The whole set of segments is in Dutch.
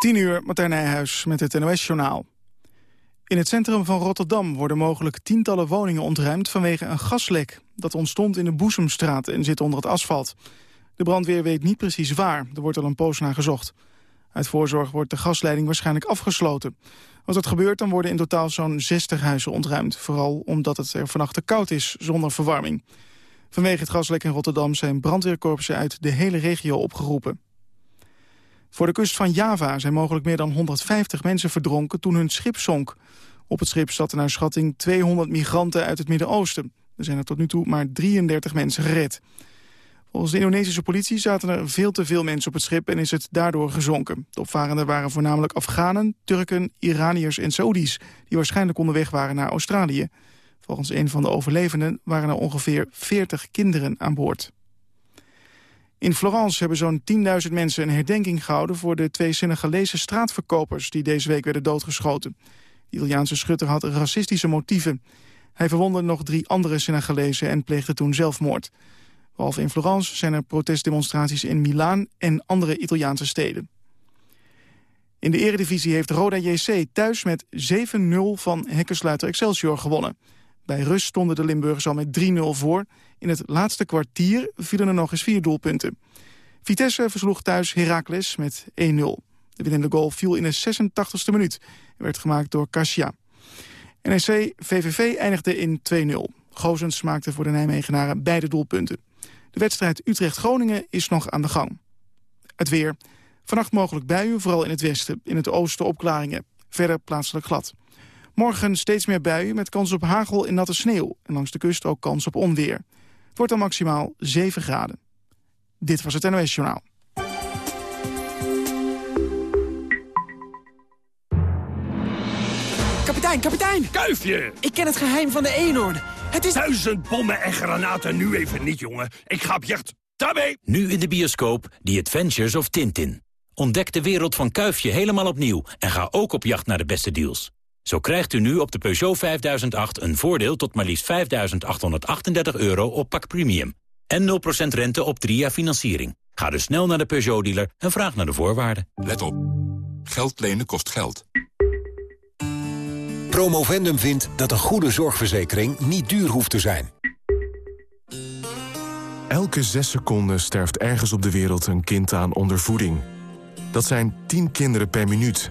10 uur, Martijn met het NOS-journaal. In het centrum van Rotterdam worden mogelijk tientallen woningen ontruimd vanwege een gaslek. Dat ontstond in de Boezemstraat en zit onder het asfalt. De brandweer weet niet precies waar, er wordt al een poos naar gezocht. Uit voorzorg wordt de gasleiding waarschijnlijk afgesloten. Als dat gebeurt, dan worden in totaal zo'n 60 huizen ontruimd. Vooral omdat het er vannacht koud is, zonder verwarming. Vanwege het gaslek in Rotterdam zijn brandweerkorpsen uit de hele regio opgeroepen. Voor de kust van Java zijn mogelijk meer dan 150 mensen verdronken toen hun schip zonk. Op het schip zaten naar schatting 200 migranten uit het Midden-Oosten. Er zijn er tot nu toe maar 33 mensen gered. Volgens de Indonesische politie zaten er veel te veel mensen op het schip en is het daardoor gezonken. De opvarenden waren voornamelijk Afghanen, Turken, Iraniërs en Saudis... die waarschijnlijk onderweg waren naar Australië. Volgens een van de overlevenden waren er ongeveer 40 kinderen aan boord. In Florence hebben zo'n 10.000 mensen een herdenking gehouden... voor de twee Senegalese straatverkopers die deze week werden doodgeschoten. De Italiaanse schutter had racistische motieven. Hij verwondde nog drie andere Senegalezen en pleegde toen zelfmoord. Behalve in Florence zijn er protestdemonstraties in Milaan en andere Italiaanse steden. In de eredivisie heeft Roda JC thuis met 7-0 van hekkensluiter Excelsior gewonnen. Bij rust stonden de Limburgers al met 3-0 voor. In het laatste kwartier vielen er nog eens vier doelpunten. Vitesse versloeg thuis Heracles met 1-0. De winnende goal viel in de 86e minuut en werd gemaakt door Kasia. NEC VVV eindigde in 2-0. Gozens maakte voor de Nijmegenaren beide doelpunten. De wedstrijd Utrecht-Groningen is nog aan de gang. Het weer. Vannacht mogelijk buien, vooral in het westen. In het oosten opklaringen. Verder plaatselijk glad. Morgen steeds meer buien met kans op hagel en natte sneeuw. En langs de kust ook kans op onweer. Het wordt dan maximaal 7 graden. Dit was het NOS Journaal. Kapitein, kapitein! Kuifje! Ik ken het geheim van de eenhoorn. Het is... Duizend bommen en granaten nu even niet, jongen. Ik ga op jacht. Daarmee! Nu in de bioscoop The Adventures of Tintin. Ontdek de wereld van Kuifje helemaal opnieuw en ga ook op jacht naar de beste deals. Zo krijgt u nu op de Peugeot 5008 een voordeel tot maar liefst 5.838 euro op pak premium. En 0% rente op 3 jaar financiering. Ga dus snel naar de Peugeot-dealer en vraag naar de voorwaarden. Let op. Geld lenen kost geld. Promovendum vindt dat een goede zorgverzekering niet duur hoeft te zijn. Elke zes seconden sterft ergens op de wereld een kind aan ondervoeding. Dat zijn 10 kinderen per minuut.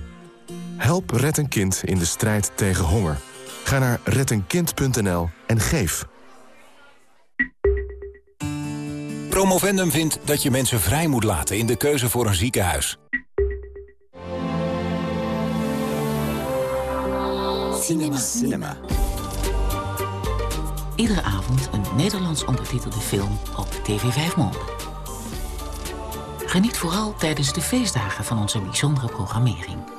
Help Red een Kind in de strijd tegen honger. Ga naar reddenkind.nl en geef. Promovendum vindt dat je mensen vrij moet laten in de keuze voor een ziekenhuis. Cinema. Cinema. Iedere avond een Nederlands ondertitelde film op TV 5 Monde. Geniet vooral tijdens de feestdagen van onze bijzondere programmering.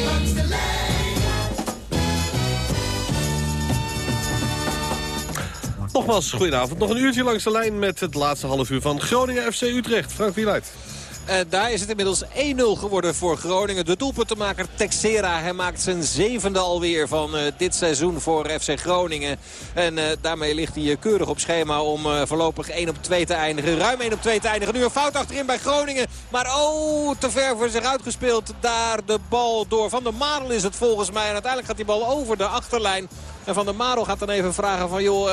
Nogmaals, goedenavond. Nog een uurtje langs de lijn met het laatste half uur van Groningen FC Utrecht. Frank Wieluid. Uh, daar is het inmiddels 1-0 geworden voor Groningen. De doelpuntenmaker Texera. Hij maakt zijn zevende alweer van uh, dit seizoen voor FC Groningen. En uh, daarmee ligt hij keurig op schema om voorlopig 1 op 2 te eindigen. Ruim 1 op 2 te eindigen. Nu een fout achterin bij Groningen. Maar oh, te ver voor zich uitgespeeld. Daar de bal door. Van de Marel is het volgens mij. En uiteindelijk gaat die bal over de achterlijn. En Van der Marel gaat dan even vragen van... joh,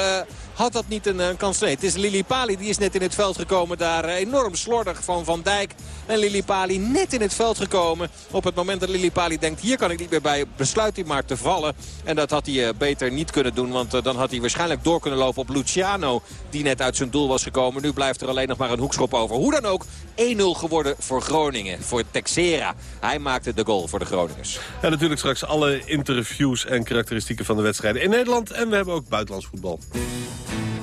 had dat niet een, een kans? Nee, het is Lili Pali. Die is net in het veld gekomen daar. Enorm slordig van Van Dijk. En Lili Pali net in het veld gekomen. Op het moment dat Lili Pali denkt, hier kan ik niet meer bij. Besluit hij maar te vallen. En dat had hij beter niet kunnen doen. Want dan had hij waarschijnlijk door kunnen lopen op Luciano. Die net uit zijn doel was gekomen. Nu blijft er alleen nog maar een hoekschop over. Hoe dan ook, 1-0 geworden voor Groningen. Voor Texera. Hij maakte de goal voor de Groningers. En natuurlijk straks alle interviews en karakteristieken van de wedstrijden in Nederland. En we hebben ook buitenlands voetbal. thank you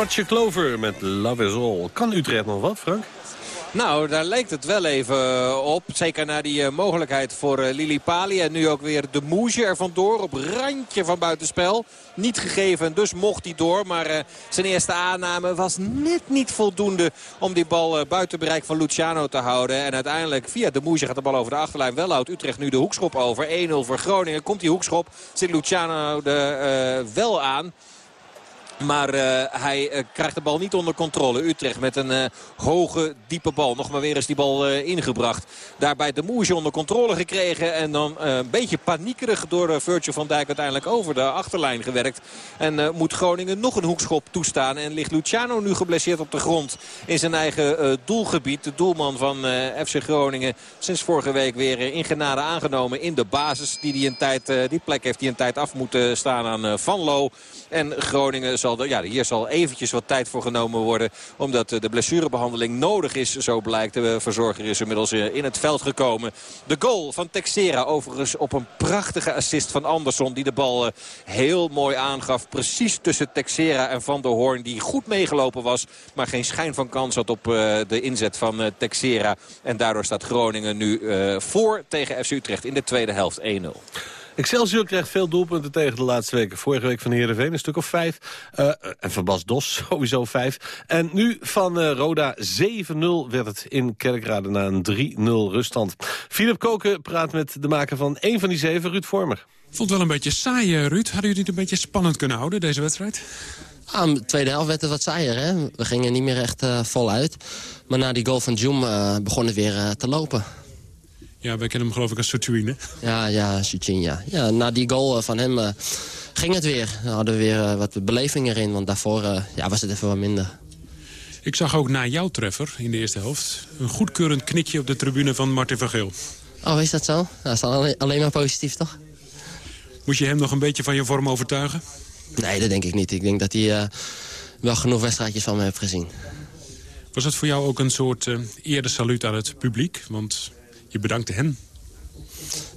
Roger Clover met Love is All. Kan Utrecht nog wat, Frank? Nou, daar lijkt het wel even op. Zeker na die uh, mogelijkheid voor uh, Lili Pali. En nu ook weer de Moesje er vandoor. Op randje van buitenspel. Niet gegeven, dus mocht hij door. Maar zijn eerste aanname was net niet voldoende om die bal buiten bereik van Luciano te houden. En uiteindelijk via de Moesje gaat de bal over de achterlijn. Wel houdt Utrecht nu de hoekschop over. 1-0 voor Groningen. Komt die hoekschop, zit Luciano er wel aan. Maar uh, hij uh, krijgt de bal niet onder controle. Utrecht met een uh, hoge, diepe bal. Nog maar weer eens die bal ingebracht. Daarbij de Moesje onder controle gekregen. En dan een beetje paniekerig door Virgil van Dijk uiteindelijk over de achterlijn gewerkt. En moet Groningen nog een hoekschop toestaan. En ligt Luciano nu geblesseerd op de grond in zijn eigen doelgebied. De doelman van FC Groningen sinds vorige week weer in genade aangenomen in de basis. Die, die, een tijd, die plek heeft die een tijd af moeten staan aan Van Loo. En Groningen zal ja, hier zal eventjes wat tijd voor genomen worden. Omdat eh, de blessurebehandeling nodig is. Zo blijkt de verzorger is inmiddels eh, in het veld gekomen. De goal van Texera overigens op een prachtige assist van Andersson. Die de bal eh, heel mooi aangaf. Precies tussen Texera en Van der Hoorn. Die goed meegelopen was. Maar geen schijn van kans had op de inzet van Texera. En daardoor staat Groningen nu voor tegen FC Utrecht in de tweede helft 1-0. Excelsior krijgt veel doelpunten tegen de laatste weken. Vorige week van Heerenveen een stuk of vijf. Uh, en van Bas Dos sowieso vijf. En nu van uh, Roda 7-0 werd het in Kerkrade na een 3-0 ruststand. Philip Koken praat met de maker van één van die zeven, Ruud Vormer. Vond het wel een beetje saai, eh, Ruud. Hadden jullie het een beetje spannend kunnen houden, deze wedstrijd? Ah, de tweede helft werd het wat saaier. Hè? We gingen niet meer echt uh, voluit. Maar na die goal van Joom uh, begon het weer uh, te lopen. Ja, wij kennen hem geloof ik als Sotuine. Ja, ja, ja. ja. Na die goal eh, van hem uh, ging het weer. Dan hadden we weer uh, wat beleving erin, want daarvoor uh, ja, was het even wat minder. Ik zag ook na jouw treffer in de eerste helft... een goedkeurend knikje op de tribune van Martin van Geel. Oh, is dat zo? Dat is alleen, alleen maar positief, toch? Moest je hem nog een beetje van je vorm overtuigen? Nee, dat denk ik niet. Ik denk dat hij wel genoeg wedstrijdjes van me heeft gezien. Was het voor jou ook een soort eerder saluut aan het publiek? Want je bedankte hen?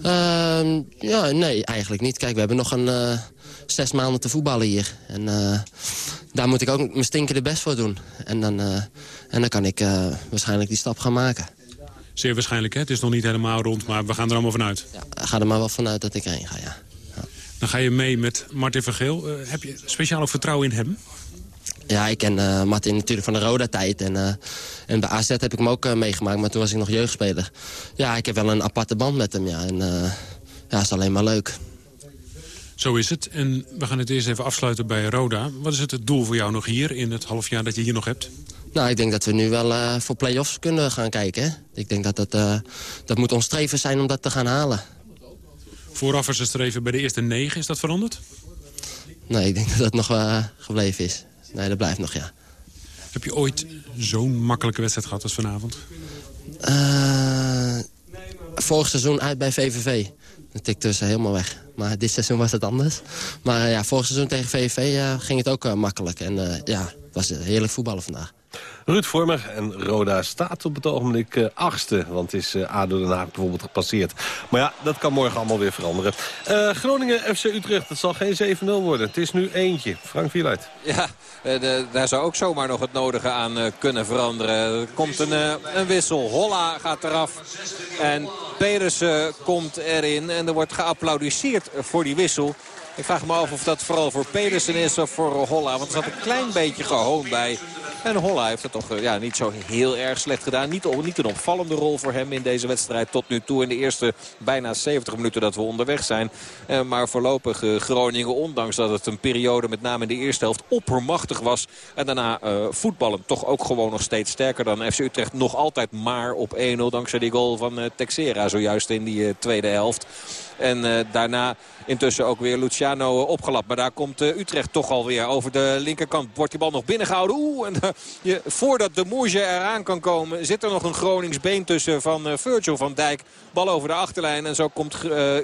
Uh, ja, nee, eigenlijk niet. Kijk, we hebben nog een uh, zes maanden te voetballen hier. En uh, daar moet ik ook mijn stinkende best voor doen. En dan, uh, en dan kan ik waarschijnlijk die stap gaan maken. Zeer waarschijnlijk, hè? Het is nog niet helemaal rond, maar we gaan er allemaal vanuit. Ja, ga er maar wel vanuit dat ik erheen ga, ja. ja. Dan ga je mee met Martin Vergeel. heb je speciaal vertrouwen in hem? Ja, ik ken uh, Martin natuurlijk van de Roda-tijd. En, uh, en bij AZ heb ik hem ook uh, meegemaakt, maar toen was ik nog jeugdspeler. Ja, ik heb wel een aparte band met hem, ja. En ja, is alleen maar leuk. Zo is het. En we gaan het eerst even afsluiten bij Roda. Wat is het, het doel voor jou nog hier in het half jaar dat je hier nog hebt? Nou, ik denk dat we nu wel voor play-offs kunnen gaan kijken. Hè? Ik denk dat dat, dat moet ons streven zijn om dat te gaan halen. Vooraf was het streven bij de eerste negen. Is dat veranderd? Nee, ik denk dat dat nog gebleven is nee, dat blijft nog, ja. Heb je ooit zo'n makkelijke wedstrijd gehad als vanavond? Uh, vorig seizoen uit bij VVV. Dat tikte dus helemaal weg. Maar dit seizoen was het anders. Maar ja, vorig seizoen tegen VVV uh, ging het ook uh, makkelijk. En ja, het was heerlijk voetballen vandaag. Ruud Vormer en Roda staat op het ogenblik uh, achtste. Want is uh, ADO Den bijvoorbeeld gepasseerd. Maar ja, dat kan morgen allemaal weer veranderen. Uh, Groningen FC Utrecht, het zal geen 7-0 worden. Het is nu eentje. Frank Wieluid. Ja, daar zou ook zomaar nog het nodige aan kunnen veranderen. Er komt een, een wissel. Holla gaat eraf. En Pedersen komt erin. En er wordt geapplaudisseerd voor die wissel. Ik vraag me af of dat vooral voor Pedersen is of voor Holla. Want er zat een klein beetje gehoon bij. En Holla heeft het toch eh, ja, niet zo heel erg slecht gedaan. Niet, een opvallende rol voor hem in deze wedstrijd tot nu toe. In de eerste bijna 70 minuten dat we onderweg zijn. Eh, maar voorlopig uh, Groningen, ondanks dat het een periode met name in de eerste helft oppermachtig was. En daarna uh, voetballen toch ook gewoon nog steeds sterker dan FC Utrecht. Nog altijd maar op 1-0 dankzij die goal van Texera zojuist in die tweede helft. En daarna intussen ook weer Luciano opgelapt. Maar daar komt uh, Utrecht toch alweer over de linkerkant. Wordt die bal nog binnengehouden. Oeh, en, uh, je, voordat de Moerje eraan kan komen zit er nog een Gronings been tussen van Virgil van Dijk. Bal over de achterlijn en zo komt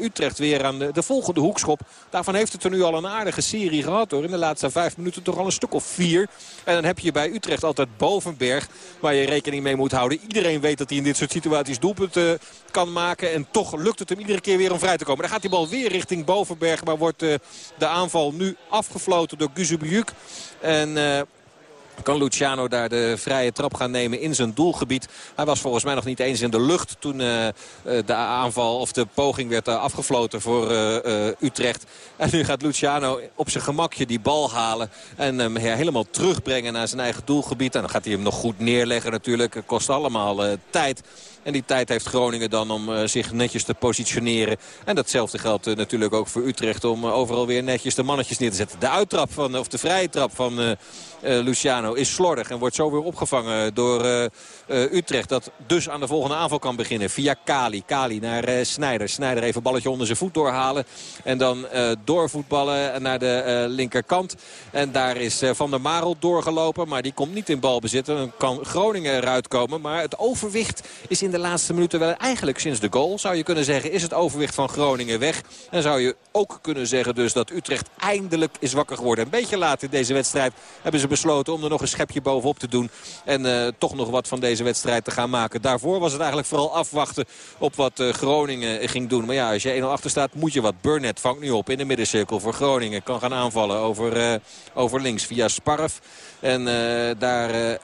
Utrecht weer aan de, de, volgende hoekschop. Daarvan heeft het er nu al een aardige serie gehad hoor. In de laatste vijf minuten toch al een stuk of vier. En dan heb je bij Utrecht altijd Bovenberg waar je rekening mee moet houden. Iedereen weet dat hij in dit soort situaties doelpunten kan maken. En toch lukt het hem iedere keer weer om vrij te komen. Dan gaat die bal weer richting Bovenberg. Maar wordt uh, de aanval nu afgefloten door Guzebujuk. En... Uh, kan Luciano daar de vrije trap gaan nemen in zijn doelgebied. Hij was volgens mij nog niet eens in de lucht toen uh, de aanval of de poging werd afgefloten voor Utrecht. En nu gaat Luciano op zijn gemakje die bal halen en hem helemaal terugbrengen naar zijn eigen doelgebied. En dan gaat hij hem nog goed neerleggen natuurlijk. Het kost allemaal tijd. En die tijd heeft Groningen dan om uh, zich netjes te positioneren. En datzelfde geldt uh, natuurlijk ook voor Utrecht om uh, overal weer netjes de mannetjes neer te zetten. De uittrap van, of de vrije trap van Luciano is slordig en wordt zo weer opgevangen door Utrecht. Dat dus aan de volgende aanval kan beginnen via Kali. Kali naar Snijder. Snijder even balletje onder zijn voet doorhalen. En dan doorvoetballen naar de linkerkant. En daar is Van der Marel doorgelopen. Maar die komt niet in balbezit. Dan kan Groningen eruit komen. Maar het overwicht is in de laatste minuten wel eigenlijk sinds de goal. Zou je kunnen zeggen is het overwicht van Groningen weg. En zou je ook kunnen zeggen dus dat Utrecht eindelijk is wakker geworden. Een beetje laat in deze wedstrijd hebben ze besloten om er nog een schepje bovenop te doen. En uh, toch nog wat van deze wedstrijd te gaan maken. Daarvoor was het eigenlijk vooral afwachten op wat uh, Groningen ging doen. Maar ja, als je 1-0 achter staat moet je wat. Burnett vangt nu op in de middencirkel voor Groningen. Kan gaan aanvallen over, uh, over links via Sparf. En daar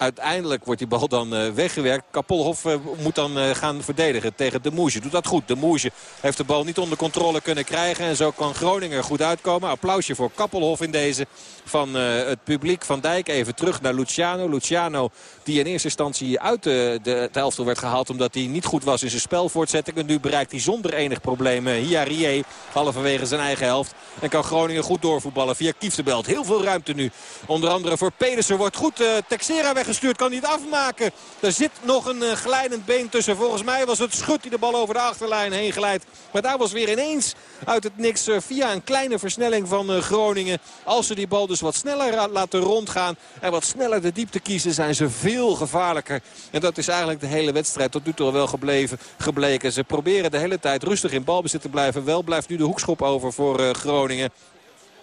Uiteindelijk wordt die bal dan uh, weggewerkt. Kapolhof uh, moet dan uh, gaan verdedigen tegen de Moesje. Doet dat goed. De Moesje heeft de bal niet onder controle kunnen krijgen. En zo kan Groningen goed uitkomen. Applausje voor Kappelhof in deze van het publiek. Van Dijk even terug naar Luciano. Luciano die in eerste instantie uit de, de, de helft werd gehaald. Omdat hij niet goed was in zijn spelvoortzetting. En nu bereikt hij zonder enig probleem Hiarie. Halverwege zijn eigen helft. En kan Groningen goed doorvoetballen via Kieftenbelt. Heel veel ruimte nu. Onder andere voor Pedersen wordt goed Texera weg gestuurd. Kan niet afmaken. Er zit nog een uh, glijdend been tussen. Volgens mij was het Schut die de bal over de achterlijn heen glijdt. Maar daar was weer ineens uit het niks uh, via een kleine versnelling van uh, Groningen. Als ze die bal dus wat sneller laten rondgaan en wat sneller de diepte kiezen zijn ze veel gevaarlijker. En dat is eigenlijk de hele wedstrijd tot nu toe wel gebleven, gebleken. Ze proberen de hele tijd rustig in balbezit te blijven. Wel blijft nu de hoekschop over voor Groningen.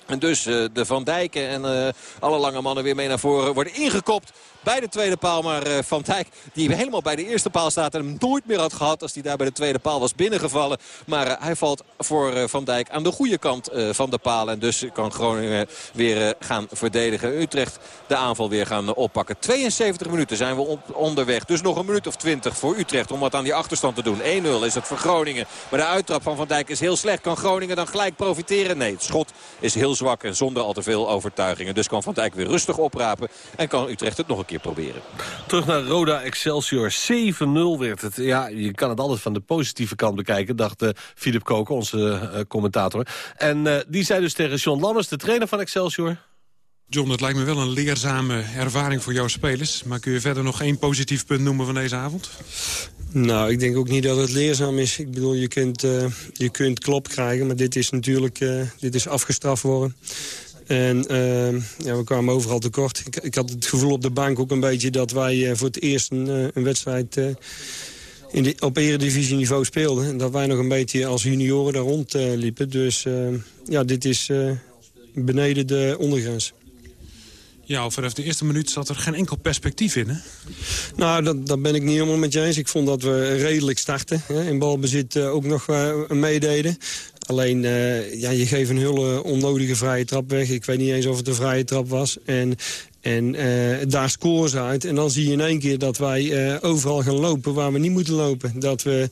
En dus de Van Dijken en alle lange mannen weer mee naar voren worden ingekopt bij de tweede paal. Maar uh, Van Dijk, die helemaal bij de eerste paal staat en hem nooit meer had gehad als hij daar bij de tweede paal was binnengevallen. Maar hij valt voor Van Dijk aan de goede kant van de paal. En dus kan Groningen weer gaan verdedigen. Utrecht de aanval weer gaan oppakken. 72 minuten zijn we onderweg. Dus nog een minuut of 20 voor Utrecht om wat aan die achterstand te doen. 1-0 is het voor Groningen. Maar de uittrap van Van Dijk is heel slecht. Kan Groningen dan gelijk profiteren? Nee, het schot is heel zwak en zonder al te veel overtuigingen. Dus kan Van Dijk weer rustig oprapen. En kan Utrecht het nog een keer proberen. Terug naar Roda Excelsior. 7-0 werd het. Ja, je kan het altijd van de positieve kant bekijken, dacht uh, Philip Koken, onze uh, commentator. En uh, die zei dus tegen John Lammers, de trainer van Excelsior... John, het lijkt me wel een leerzame ervaring voor jouw spelers. Maar kun je verder nog één positief punt noemen van deze avond? Nou, ik denk ook niet dat het leerzaam is. Ik bedoel, je kunt, uh, je kunt klop krijgen, maar dit is natuurlijk uh, dit is afgestraft worden. En uh, ja, we kwamen overal tekort. Ik, had het gevoel op de bank ook een beetje dat wij voor het eerst een, een wedstrijd in de, op eredivisieniveau speelden. En dat wij nog een beetje als junioren daar rond liepen. Dus ja, dit is beneden de ondergrens. Ja, vanaf de eerste minuut zat er geen enkel perspectief in, hè? Nou, dat, dat ben ik niet helemaal met je eens. Ik vond dat we redelijk starten. Hè. In balbezit ook nog meededen. Alleen, uh, ja, je geeft een hele onnodige vrije trap weg. Ik weet niet eens of het een vrije trap was. En, en uh, daar scoren ze uit. En dan zie je in één keer dat wij uh, overal gaan lopen waar we niet moeten lopen. Dat we,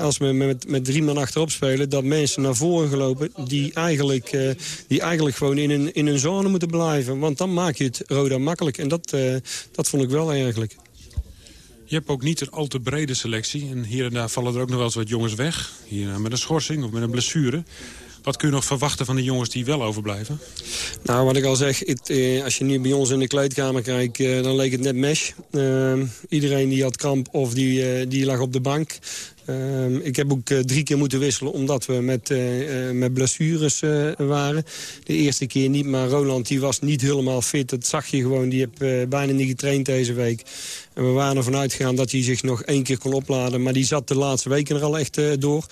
als we met, met drie man achterop spelen... dat mensen naar voren gelopen die eigenlijk, die eigenlijk gewoon in een, in een zone moeten blijven. Want dan maak je het Roda makkelijk. En dat, dat vond ik wel eigenlijk. Je hebt ook niet een al te brede selectie. En hier en daar vallen er ook nog wel eens wat jongens weg. Hier met een schorsing of met een blessure. Wat kun je nog verwachten van de jongens die wel overblijven? Nou, wat ik al zeg, het, eh, als je nu bij ons in de kleedkamer kijkt, eh, dan leek het net mesh. Uh, iedereen die had kramp of die, uh, die lag op de bank. Uh, ik heb ook drie keer moeten wisselen omdat we met, met blessures waren. De eerste keer niet, maar Roland die was niet helemaal fit. Dat zag je gewoon, die heeft bijna niet getraind deze week. En we waren ervan uitgegaan dat hij zich nog één keer kon opladen. Maar die zat de laatste weken er al echt door.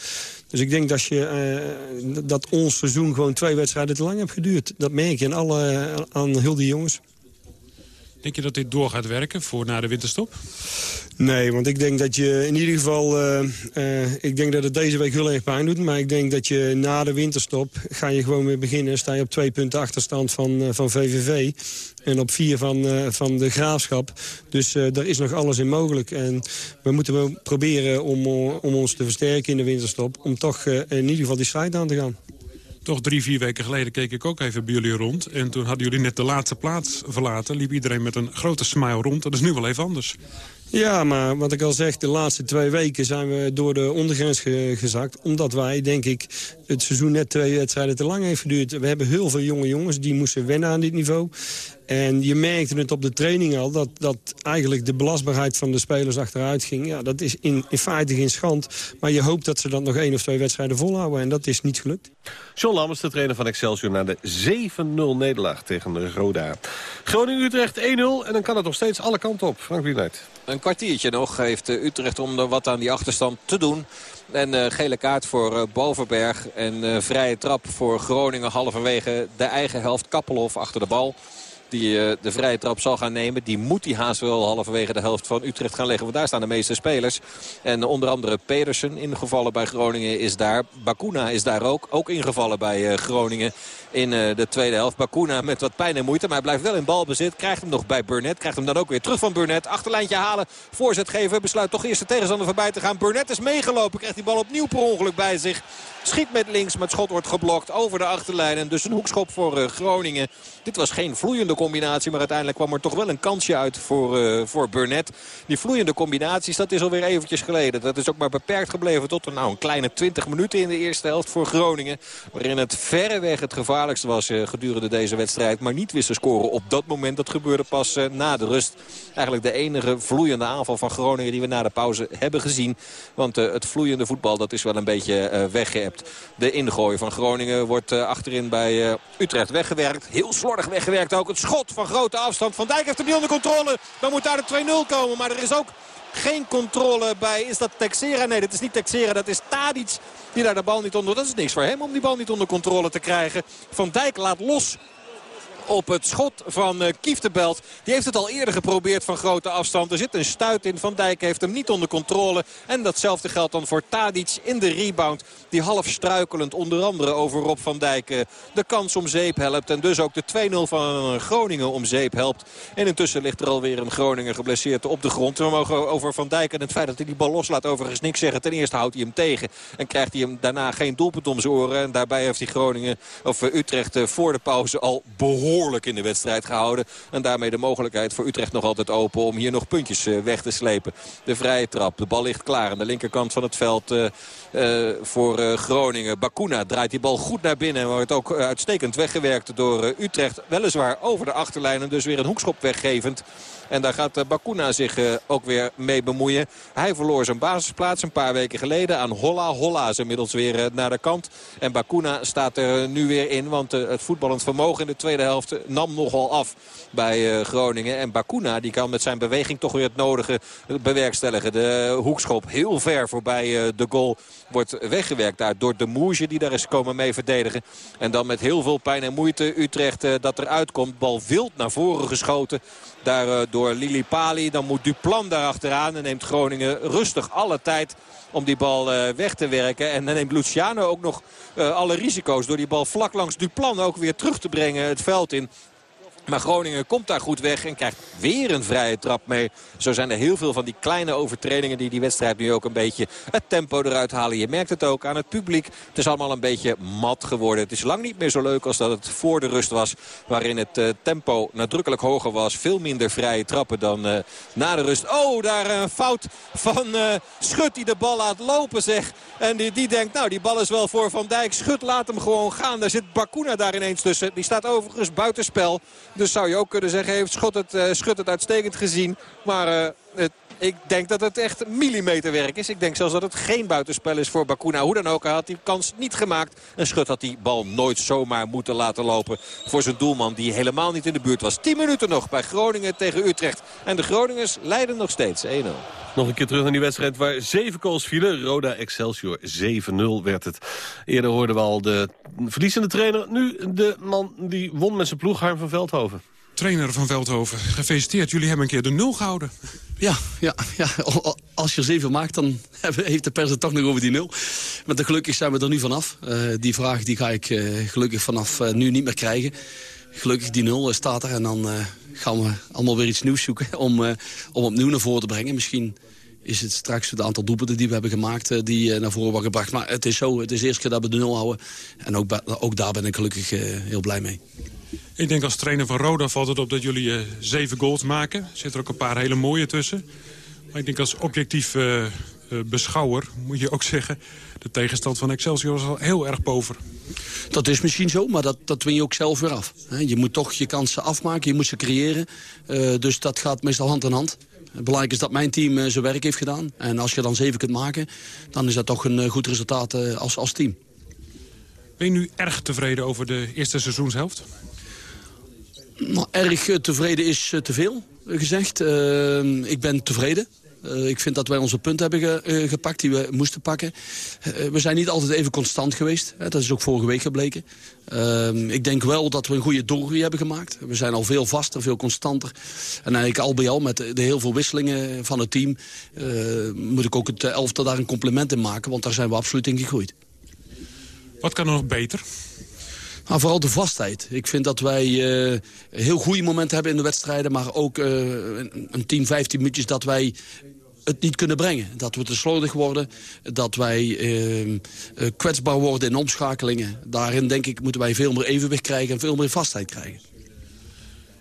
Dus ik denk dat, je, dat ons seizoen gewoon twee wedstrijden te lang heeft geduurd. Dat merk je aan, alle, aan heel die jongens. Denk je dat dit door gaat werken voor na de winterstop? Nee, want ik denk dat je in ieder geval... Uh, uh, ik denk dat het deze week heel erg pijn doet. Maar ik denk dat je na de winterstop ga je gewoon weer beginnen. Sta je op twee punten achterstand van, uh, van VVV. En op vier van, van de Graafschap. Dus er is nog alles in mogelijk. En we moeten proberen om, om ons te versterken in de winterstop. Om toch in ieder geval die strijd aan te gaan. Toch drie, vier weken geleden keek ik ook even bij jullie rond. En toen hadden jullie net de laatste plaats verlaten. Liep iedereen met een grote smile rond. Dat is nu wel even anders. Ja, maar wat ik al zeg, de laatste twee weken zijn we door de ondergrens gezakt. Omdat wij, denk ik, het seizoen net twee wedstrijden te lang heeft geduurd. We hebben heel veel jonge jongens die moesten wennen aan dit niveau. En je merkte het op de training al, dat, dat eigenlijk de belastbaarheid van de spelers achteruit ging. Ja, dat is in, in feite geen schand. Maar je hoopt dat ze dat nog één of twee wedstrijden volhouden. En dat is niet gelukt. John Lammers, de trainer van Excelsior, naar de 7-0 nederlaag tegen de Roda. Groningen-Utrecht 1-0 en dan kan het nog steeds alle kanten op. Frank Wieluid. Een kwartiertje nog heeft eh, Utrecht om er wat aan die achterstand te doen. En uh, gele kaart voor uh, Bovenberg. En uh, vrije trap voor Groningen halverwege de eigen helft. Kappelhof achter de bal die uh, de vrije trap zal gaan nemen. Die moet die haast wel halverwege de helft van Utrecht gaan leggen. Want daar staan de meeste spelers. En onder andere Pedersen ingevallen bij Groningen is daar. Bakuna is daar ook. Ook ingevallen bij uh, Groningen in uh, de tweede helft. Bakuna met wat pijn en moeite. Maar hij blijft wel in balbezit. Krijgt hem nog bij Burnett. Krijgt hem dan ook weer terug van Burnett. Achterlijntje halen. Voorzet geven. Besluit toch eerst de tegenstander voorbij te gaan. Burnett is meegelopen. Krijgt die bal opnieuw per ongeluk bij zich. Schiet met links. Maar het schot wordt geblokt over de achterlijn. En dus een hoekschop voor Groningen. Dit was geen vloeiende combinatie. Maar uiteindelijk kwam er toch wel een kansje uit voor, uh, voor Burnett. Die vloeiende combinaties, dat is alweer eventjes geleden. Dat is ook maar beperkt gebleven tot nou, een kleine 20 minuten in de eerste helft voor Groningen. Waarin het verreweg het gevaarlijkste was uh, gedurende deze wedstrijd. Maar niet wist te scoren op dat moment. Dat gebeurde pas uh, na de rust. Eigenlijk de enige vloeiende aanval van Groningen die we na de pauze hebben gezien. Want het vloeiende voetbal dat is wel een beetje weggeëpt. De ingooi van Groningen wordt achterin bij Utrecht weggewerkt. Heel slordig weggewerkt ook. Het schot van grote afstand. Van Dijk heeft hem niet onder controle. Dan moet daar de 2-0 komen. Maar er is ook geen controle bij. Is dat Texera? Nee, dat is niet Texera. Dat is Tadic die daar de bal niet onder... Dat is niks voor hem om die bal niet onder controle te krijgen. Van Dijk laat los op het schot van uh, Kieftenbelt. Die heeft het al eerder geprobeerd van grote afstand. Er zit een stuit in. Van Dijk heeft hem niet onder controle. En datzelfde geldt dan voor Tadic in de rebound. Die half struikelend onder andere over Rob van Dijk uh, de kans om zeep helpt. En dus ook de 2-0 van Groningen om zeep helpt. En intussen ligt er alweer een Groninger geblesseerd op de grond. We mogen over Van Dijk en het feit dat hij die bal loslaat overigens niks zeggen. Ten eerste houdt hij hem tegen. En krijgt hij hem daarna geen doelpunt om zijn oren. En daarbij heeft hij Groningen, of Utrecht voor de pauze al behoorlijk behoorlijk in de wedstrijd gehouden. En daarmee de mogelijkheid voor Utrecht nog altijd open om hier nog puntjes weg te slepen. De vrije trap, de bal ligt klaar aan de linkerkant van het veld uh, uh, voor Groningen. Bakuna draait die bal goed naar binnen en wordt ook uitstekend weggewerkt door Utrecht. Weliswaar over de achterlijn en dus weer een hoekschop weggevend. En daar gaat Bakuna zich uh, ook weer mee bemoeien. Hij verloor zijn basisplaats een paar weken geleden aan Holla. Holla is inmiddels weer uh, naar de kant. En Bakuna staat er nu weer in. Want het voetballend vermogen in de tweede helft nam nogal af bij Groningen. En Bakuna die kan met zijn beweging toch weer het nodige bewerkstelligen. De hoekschop heel ver voorbij de goal wordt weggewerkt daar door de Moesje die daar is komen mee verdedigen. En dan met heel veel pijn en moeite Utrecht dat eruit komt. Bal wild naar voren geschoten. Daar door Lili Pali. Dan moet Duplan daar achteraan. En neemt Groningen rustig alle tijd om die bal uh, weg te werken. En dan neemt Luciano ook nog uh, alle risico's door die bal vlak langs Duplan ook weer terug te brengen het veld in. Maar Groningen komt daar goed weg en krijgt weer een vrije trap mee. Zo zijn er heel veel van die kleine overtredingen die die wedstrijd nu ook een beetje het tempo eruit halen. Je merkt het ook aan het publiek. Het is allemaal een beetje mat geworden. Het is lang niet meer zo leuk als dat het voor de rust was. Waarin het uh, tempo nadrukkelijk hoger was. Veel minder vrije trappen dan uh, na de rust. Oh, daar een fout van uh, Schut die de bal laat lopen zeg. En die, die denkt, nou die bal is wel voor Van Dijk. Schut laat hem gewoon gaan. Daar zit Bakuna daar ineens tussen. Die staat overigens buitenspel. Dus zou je ook kunnen zeggen, heeft Schut het, uh, Schut het uitstekend gezien. Maar uh, het, ik denk dat het echt millimeterwerk is. Ik denk zelfs dat het geen buitenspel is voor Bakuna. Hoe dan ook, hij had die kans niet gemaakt. En Schut had die bal nooit zomaar moeten laten lopen voor zijn doelman die helemaal niet in de buurt was. 10 minuten nog bij Groningen tegen Utrecht. En de Groningers leiden nog steeds 1-0. Nog een keer terug naar die wedstrijd waar zeven goals vielen. Roda Excelsior 7-0 werd het. Eerder hoorden we al de verliezende trainer. Nu de man die won met zijn ploeg, Harm van Veldhoven. Trainer van Veldhoven, gefeliciteerd. Jullie hebben een keer de nul gehouden. Ja, ja, ja, als je er zeven maakt, dan heeft de pers het toch nog over die nul. Maar gelukkig zijn we er nu vanaf. Uh, die vraag die ga ik uh, gelukkig vanaf uh, nu niet meer krijgen. Gelukkig die nul staat er en dan gaan we allemaal weer iets nieuws zoeken... om, om opnieuw naar voren te brengen. Misschien is het straks het aantal doelpunten die we hebben gemaakt... die naar voren worden gebracht. Maar het is zo, het is de eerste keer dat we de nul houden. En ook, ook daar ben ik gelukkig heel blij mee. Ik denk als trainer van Roda valt het op dat jullie uh, zeven goals maken. Er zitten er ook een paar hele mooie tussen. Maar ik denk als objectief uh, uh, beschouwer moet je ook zeggen... de tegenstand van Excelsior was al heel erg pover. Dat is misschien zo, maar dat, dat win je ook zelf weer af. Je moet toch je kansen afmaken, je moet ze creëren. dus dat gaat meestal hand in hand. Belangrijk is dat mijn team zijn werk heeft gedaan. En als je dan zeven kunt maken, dan is dat toch een goed resultaat als, als team. Ben je nu erg tevreden over de eerste seizoenshelft? Nou, erg eh, tevreden is eh, te veel gezegd. Uh, ik ben tevreden. Ik vind dat wij onze punt hebben ge, gepakt die we moesten pakken. We zijn niet altijd even constant geweest. Dat is ook vorige week gebleken. Ik denk wel dat we een goede doorgroei hebben gemaakt. We zijn al veel vaster, veel constanter. En eigenlijk al bij al met de, de heel veel wisselingen van het team... moet ik ook het elftal daar een compliment in maken. Want daar zijn we absoluut in gegroeid. Wat kan er nog beter? Maar vooral de vastheid. Ik vind dat wij uh, heel goede momenten hebben in de wedstrijden... maar ook uh, een 10, 15 minuutjes dat wij het niet kunnen brengen. Dat we te slordig worden, dat wij uh, kwetsbaar worden in omschakelingen. Daarin denk ik moeten wij veel meer evenwicht krijgen en veel meer vastheid krijgen.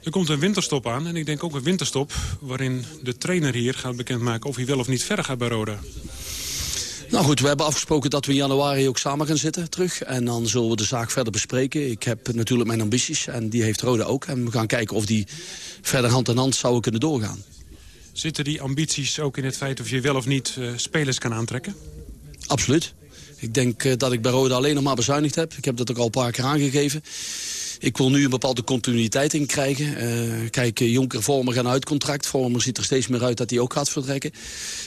Er komt een winterstop aan en ik denk ook een winterstop... waarin de trainer hier gaat bekendmaken of hij wel of niet verder gaat bij Roda. Nou goed, we hebben afgesproken dat we in januari ook samen gaan zitten terug. En dan zullen we de zaak verder bespreken. Ik heb natuurlijk mijn ambities en die heeft Rode ook. En we gaan kijken of die verder hand in hand zouden kunnen doorgaan. Zitten die ambities ook in het feit of je wel of niet uh, spelers kan aantrekken? Absoluut. Ik denk uh, dat ik bij Rode alleen nog maar bezuinigd heb. Ik heb dat ook al een paar keer aangegeven. Ik wil nu een bepaalde continuïteit in krijgen. Uh, kijk, Jonker Vormer gaan uit contract. Vormer ziet er steeds meer uit dat hij ook gaat vertrekken.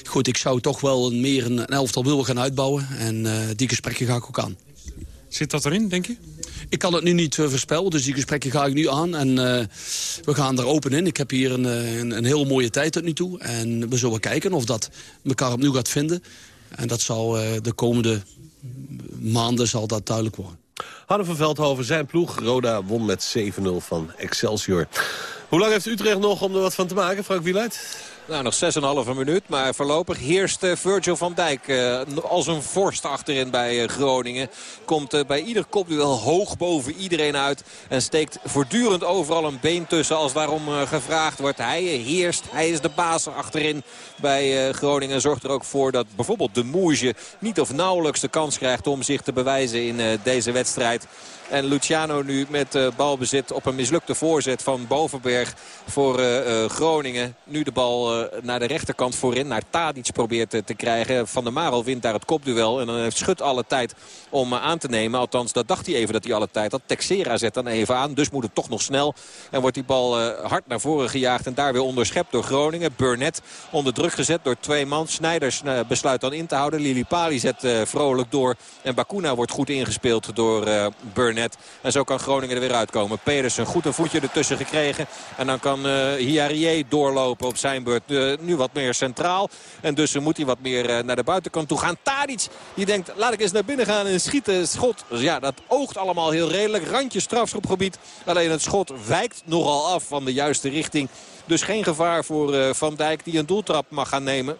Goed, ik zou toch wel een, meer een, elftal willen gaan uitbouwen. En uh, die gesprekken ga ik ook aan. Zit dat erin, denk je? Ik kan het nu niet uh, voorspellen, dus die gesprekken ga ik nu aan. En uh, we gaan daar open in. Ik heb hier een, een, een heel mooie tijd tot nu toe. En we zullen kijken of dat elkaar opnieuw gaat vinden. En dat zal uh, de komende maanden zal dat duidelijk worden. Hanne van Veldhoven, zijn ploeg. Roda won met 7-0 van Excelsior. Hoe lang heeft Utrecht nog om er wat van te maken, Frank Wieluid? Nou, nog 6,5 minuut. Maar voorlopig heerst uh, Virgil van Dijk uh, als een vorst achterin bij uh, Groningen. Komt bij ieder kopduel hoog boven iedereen uit. En steekt voortdurend overal een been tussen als daarom gevraagd wordt. Hij heerst, hij is de baas achterin bij Groningen. Zorgt er ook voor dat bijvoorbeeld de Moesje niet of nauwelijks de kans krijgt om zich te bewijzen in deze wedstrijd. En Luciano nu met uh, balbezit op een mislukte voorzet van Bovenberg voor uh, uh, Groningen. Nu de bal naar de rechterkant voorin, naar Tadic probeert te krijgen. Van der Marel wint daar het kopduel. En dan heeft Schut alle tijd om aan te nemen. Althans, dat dacht hij even dat hij alle tijd had. Texera zet dan even aan, dus moet het toch nog snel. En wordt die bal hard naar voren gejaagd en daar weer onderschept door Groningen. Burnett onder druk gezet door twee man. Snijders besluit dan in te houden. Lilipali zet vrolijk door. En Bakuna wordt goed ingespeeld door Burnett. En zo kan Groningen er weer uitkomen. Pedersen goed een voetje ertussen gekregen. En dan kan uh, doorlopen op zijn beurt. Uh, nu wat meer centraal. En dus moet hij wat meer uh, naar de buitenkant toe gaan. Tadic die denkt laat ik eens naar binnen gaan en schieten. Schot, dus ja dat oogt allemaal heel redelijk. Randje strafschopgebied. Alleen het schot wijkt nogal af van de juiste richting. Dus geen gevaar voor Van Dijk die een doeltrap mag gaan nemen.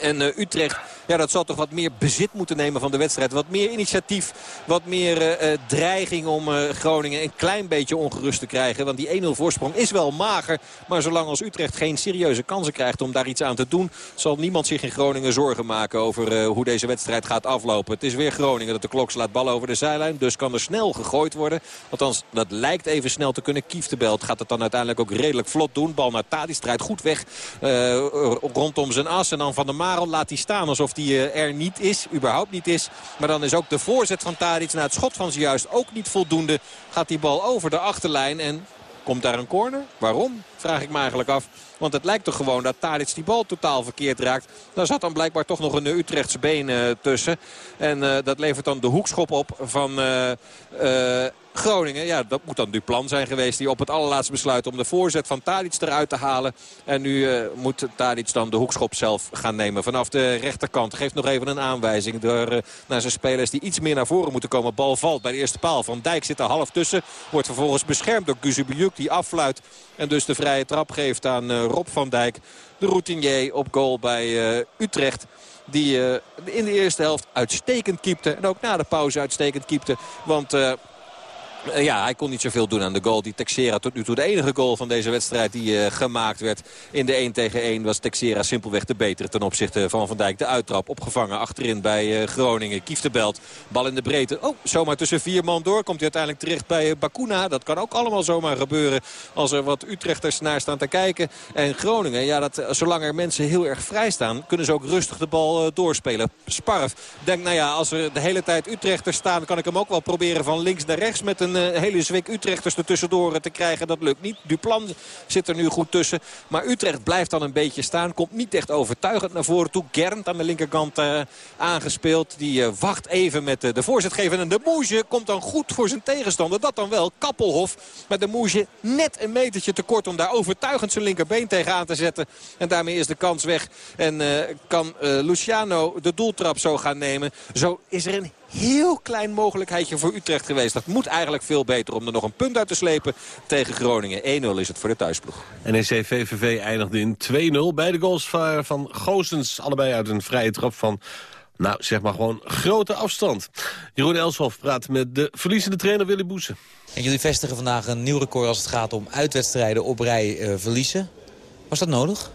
En Utrecht, ja, dat zal toch wat meer bezit moeten nemen van de wedstrijd. Wat meer initiatief, wat meer uh, dreiging om uh, Groningen een klein beetje ongerust te krijgen. Want die 1-0 voorsprong is wel mager. Maar zolang als Utrecht geen serieuze kansen krijgt om daar iets aan te doen... zal niemand zich in Groningen zorgen maken over hoe deze wedstrijd gaat aflopen. Het is weer Groningen dat de klok slaat bal over de zijlijn. Dus kan er snel gegooid worden. Althans, dat lijkt even snel te kunnen. Kieftenbelt gaat het dan uiteindelijk ook redelijk vlot doen. Bal naar Tadi, strijd goed weg rondom zijn as. En dan van de Marel laat hij staan alsof hij eh, er niet is. Überhaupt niet is. Maar dan is ook de voorzet van Tadic na het schot van zojuist ook niet voldoende. Gaat die bal over de achterlijn en Komt daar een corner? Waarom? vraag ik me eigenlijk af. Want het lijkt toch gewoon dat Tadic die bal totaal verkeerd raakt. Daar zat dan blijkbaar toch nog een Utrechtse been tussen. En dat levert dan de hoekschop op van... Groningen, ja, dat moet dan Duplan zijn geweest. Die op het allerlaatste besluit om de voorzet van Tadic eruit te halen. En nu moet Tadic dan de hoekschop zelf gaan nemen. Vanaf de rechterkant geeft nog even een aanwijzing door, naar zijn spelers die iets meer naar voren moeten komen. Bal valt bij de eerste paal. Van Dijk zit er half tussen. Wordt vervolgens beschermd door Guzebujuk die affluit. En dus de vrije trap geeft aan Rob van Dijk. De routinier op goal bij Utrecht. Die in de eerste helft uitstekend keepte. En ook na de pauze uitstekend keepte. Want eh, ja, hij kon niet zoveel doen aan de goal die Texera tot nu toe de enige goal van deze wedstrijd die uh, gemaakt werd. In de 1 tegen 1 was Texera simpelweg de betere ten opzichte van Van Dijk. De uittrap opgevangen achterin bij uh, Groningen. Kieft bal in de breedte. Oh, zomaar tussen vier man door. Komt hij uiteindelijk terecht bij Bakuna. Dat kan ook allemaal zomaar gebeuren als er wat Utrechters naar staan te kijken. En Groningen, ja, dat, zolang er mensen heel erg vrij staan... kunnen ze ook rustig de bal doorspelen. Sparf denkt, nou ja, als er de hele tijd Utrechters staan... kan ik hem ook wel proberen van links naar rechts met een een eh, hele zwik Utrechters er tussendoor te krijgen. Dat lukt niet. Duplan zit er nu goed tussen. Maar Utrecht blijft dan een beetje staan. Komt niet echt overtuigend naar voren toe. Gernt aan de linkerkant uh, aangespeeld. Die wacht even met de voorzetgever. En de Moesje komt dan goed voor zijn tegenstander. Dat dan wel. Kappelhof met de Moesje net een metertje te kort om daar overtuigend zijn linkerbeen tegenaan te zetten. En daarmee is de kans weg. En kan Luciano de doeltrap zo gaan nemen. Zo is er een heel klein mogelijkheidje voor Utrecht geweest. Dat moet eigenlijk veel beter om er nog een punt uit te slepen tegen Groningen. 1-0 is het voor de thuisploeg. NEC VVV eindigde in 2-0. Beide goals van Goosens. Allebei uit een vrije trap van... Nou, zeg maar gewoon grote afstand. Jeroen Elshoff praat met de verliezende trainer Willy Boesen. En jullie vestigen vandaag een nieuw record als het gaat om uitwedstrijden op rij uh, verliezen. Was dat nodig?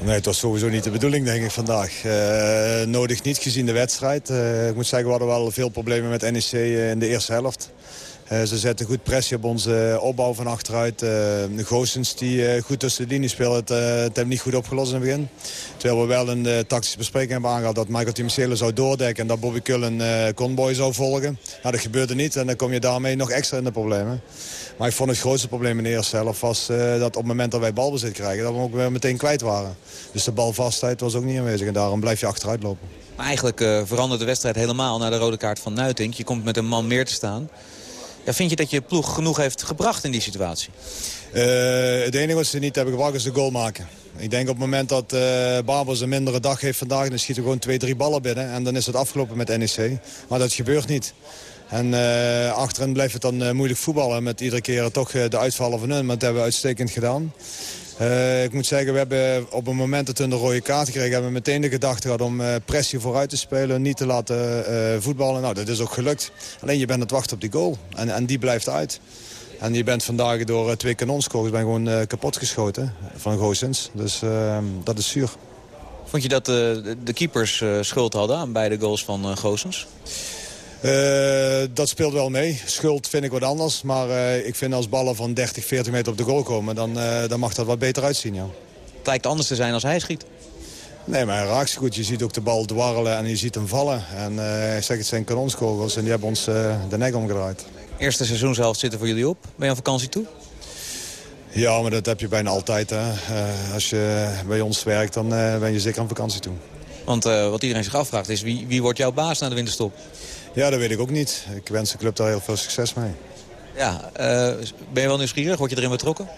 Nee, het was sowieso niet de bedoeling, denk ik, vandaag. Uh, nodig niet gezien de wedstrijd. Uh, ik moet zeggen, we hadden wel veel problemen met NEC uh, in de eerste helft. Ze zetten goed pressie op onze opbouw van achteruit. de Goossens die goed tussen de linie speelt, het, hebben niet goed opgelost in het begin. Terwijl we wel een tactische bespreking hebben aangehad dat Michael Timicele zou doordekken... en dat Bobby Cullen Conboy zou volgen. Nou, dat gebeurde niet en dan kom je daarmee nog extra in de problemen. Maar ik vond het grootste probleem in de eerste helft was dat op het moment dat wij balbezit krijgen... dat we ook weer meteen kwijt waren. Dus de balvastheid was ook niet aanwezig en daarom blijf je achteruit lopen. Maar eigenlijk uh, verandert de wedstrijd helemaal naar de rode kaart van Nuitink. Je komt met een man meer te staan. Vind je dat je ploeg genoeg heeft gebracht in die situatie? Uh, het enige wat ze niet hebben gebracht is de goal maken. Ik denk op het moment dat uh, een mindere dag heeft vandaag... dan schieten we gewoon twee, drie ballen binnen en dan is het afgelopen met NEC. Maar dat gebeurt niet. En uh, achterin blijft het dan moeilijk voetballen met iedere keer toch de uitvallen van hun. Maar dat hebben we uitstekend gedaan. Ik moet zeggen, we hebben op het moment dat we een rode kaart kregen... hebben we meteen de gedachte gehad om pressie vooruit te spelen. Niet te laten voetballen. Nou, dat is ook gelukt. Alleen je bent het wachten op die goal. En, en die blijft uit. En je bent vandaag door twee kanonskogels ben gewoon kapot geschoten van Goossens. Dus dat is zuur. Vond je dat de, de keepers schuld hadden aan beide goals van uh, Goossens? Uh, dat speelt wel mee. Schuld vind ik wat anders. Maar uh, ik vind als ballen van 30, 40 meter op de goal komen... dan, uh, dan mag dat wat beter uitzien, ja. Het lijkt anders te zijn als hij schiet. Nee, maar hij raakt ze goed. Je ziet ook de bal dwarrelen en je ziet hem vallen. En ik zeg, het zijn kanonskogels en die hebben ons de nek omgedraaid. Eerste seizoenshelft zitten voor jullie op. Ben je aan vakantie toe? Ja, maar dat heb je bijna altijd. Hè. als je bij ons werkt, dan ben je zeker aan vakantie toe. Want wat iedereen zich afvraagt is, wie, wie wordt jouw baas na de winterstop? Ja, dat weet ik ook niet. Ik wens de club daar heel veel succes mee. Ja, uh, ben je wel nieuwsgierig? Word je erin betrokken?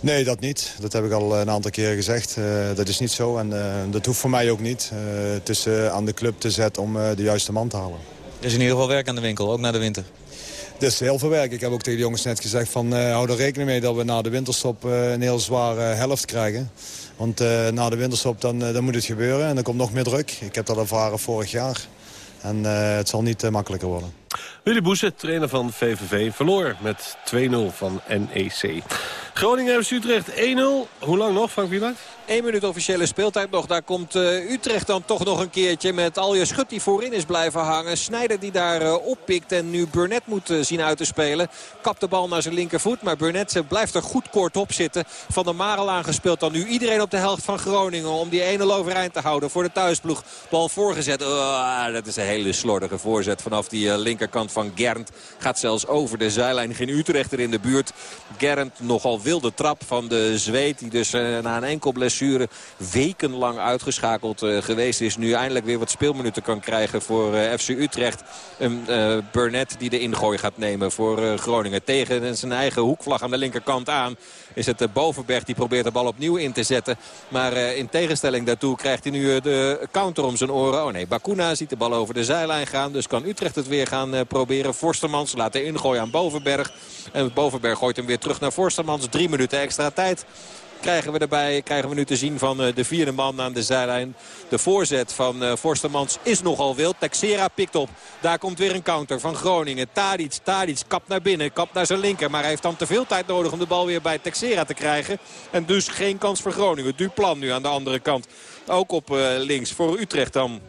Nee, dat niet. Dat heb ik al een aantal keren gezegd. Uh, dat is niet zo en uh, dat hoeft voor mij ook niet. het is aan de club te zetten om de juiste man te halen. Er is in ieder geval werk aan de winkel, ook na de winter. Dus heel veel werk. Ik heb ook tegen de jongens net gezegd van hou er rekening mee dat we na de winterstop een heel zware helft krijgen. Want na de winterstop dan, dan moet het gebeuren en dan komt nog meer druk. Ik heb dat ervaren vorig jaar. En uh, het zal niet uh, makkelijker worden. Willy Boezen, trainer van VVV, verloor met 2-0 van NEC. Groningen FC Utrecht 1-0. Hoe lang nog, Frank Wieland? 1 minuut officiële speeltijd nog. Daar komt uh, Utrecht dan toch nog een keertje met Alje Schut die voorin is blijven hangen. Snijder die daar uh, oppikt en nu Burnett moet uh, zien uit te spelen. Kapt de bal naar zijn linkervoet, maar Burnett blijft er goed kort op zitten. Van der Marel aangespeeld dan nu iedereen op de helft van Groningen om die 1-0 overeind te houden voor de thuisploeg. Bal voorgezet. Oh, dat is een hele slordige voorzet vanaf die linkerkant van Gernt. Gaat zelfs over de zijlijn. Geen Utrecht er in de buurt. Gernt nogal wilde trap van de Zweet die dus na een enkel blessure wekenlang uitgeschakeld uh, geweest is. Nu eindelijk weer wat speelminuten kan krijgen voor uh, FC Utrecht. Een Burnett die de ingooi gaat nemen voor Groningen. Tegen zijn eigen hoekvlag aan de linkerkant aan is het Bovenberg die probeert de bal opnieuw in te zetten. Maar in tegenstelling daartoe krijgt hij nu de counter om zijn oren. Oh nee, Bakuna ziet de bal over de zijlijn gaan. Dus kan Utrecht het weer gaan proberen. Forstermans laat de ingooi aan Bovenberg. En Bovenberg gooit hem weer terug naar Forstermans. Drie minuten extra tijd krijgen we erbij. Krijgen we nu te zien van eh, de vierde man aan de zijlijn. De voorzet van Forstermans is nogal wild. Texera pikt op. Daar komt weer een counter van Groningen. Tadic, Tadic kapt naar binnen, kapt naar zijn linker. Maar hij heeft dan te veel tijd nodig om de bal weer bij Texera te krijgen. En dus geen kans voor Groningen. Duplan nu aan de andere kant. Ook op links voor Utrecht dan.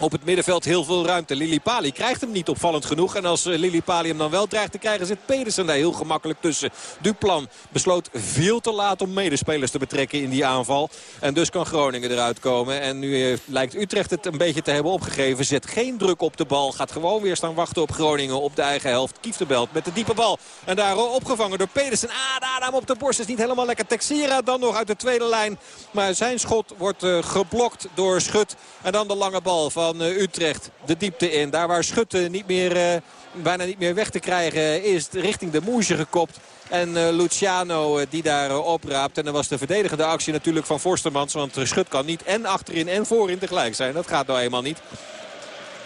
Op het middenveld heel veel ruimte. Lili Pali krijgt hem niet opvallend genoeg. En als eh, Lili Pali hem dan wel dreigt te krijgen zit Pedersen daar heel gemakkelijk tussen. Duplan besloot veel te laat om medespelers te betrekken in die aanval. En dus kan Groningen eruit komen. En nu eh, lijkt Utrecht het een beetje te hebben opgegeven. Zet geen druk op de bal. Gaat gewoon weer staan wachten op Groningen op de eigen helft. Kieftenbelt met de diepe bal. En daar opgevangen door Pedersen. Ah, daar hem op de borst is niet helemaal lekker. Texera dan nog uit de tweede lijn. Maar zijn schot wordt geblokt door Schut. En dan de lange bal van van eh, Utrecht de diepte in. Daar waar Schutte niet meer, eh, bijna niet meer weg te krijgen is richting de Moesje gekopt. En uh, Luciano die daar opraapt. En dan was de verdedigende actie natuurlijk van Forstermans. Want Schut kan niet en achterin en voorin tegelijk zijn. Dat gaat nou eenmaal niet.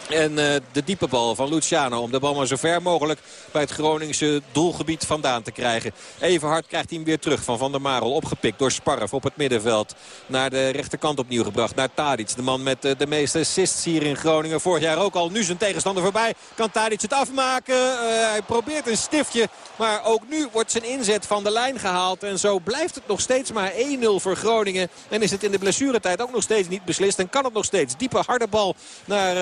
En uh, de diepe bal van Luciano om de bal maar zo ver mogelijk bij het Groningse doelgebied vandaan te krijgen. Even hard krijgt hij hem weer terug van Van der Marel. Opgepikt door Sparf op het middenveld. Naar de rechterkant opnieuw gebracht. Naar Tadic. De man met uh, de meeste assists hier in Groningen. Vorig jaar ook al. Nu zijn tegenstander voorbij. Kan Tadic het afmaken. Uh, hij probeert een stiftje. Maar ook nu wordt zijn inzet van de lijn gehaald. En zo blijft het nog steeds maar 1-0 voor Groningen. En is het in de blessuretijd ook nog steeds niet beslist. En kan het nog steeds. Diepe harde bal naar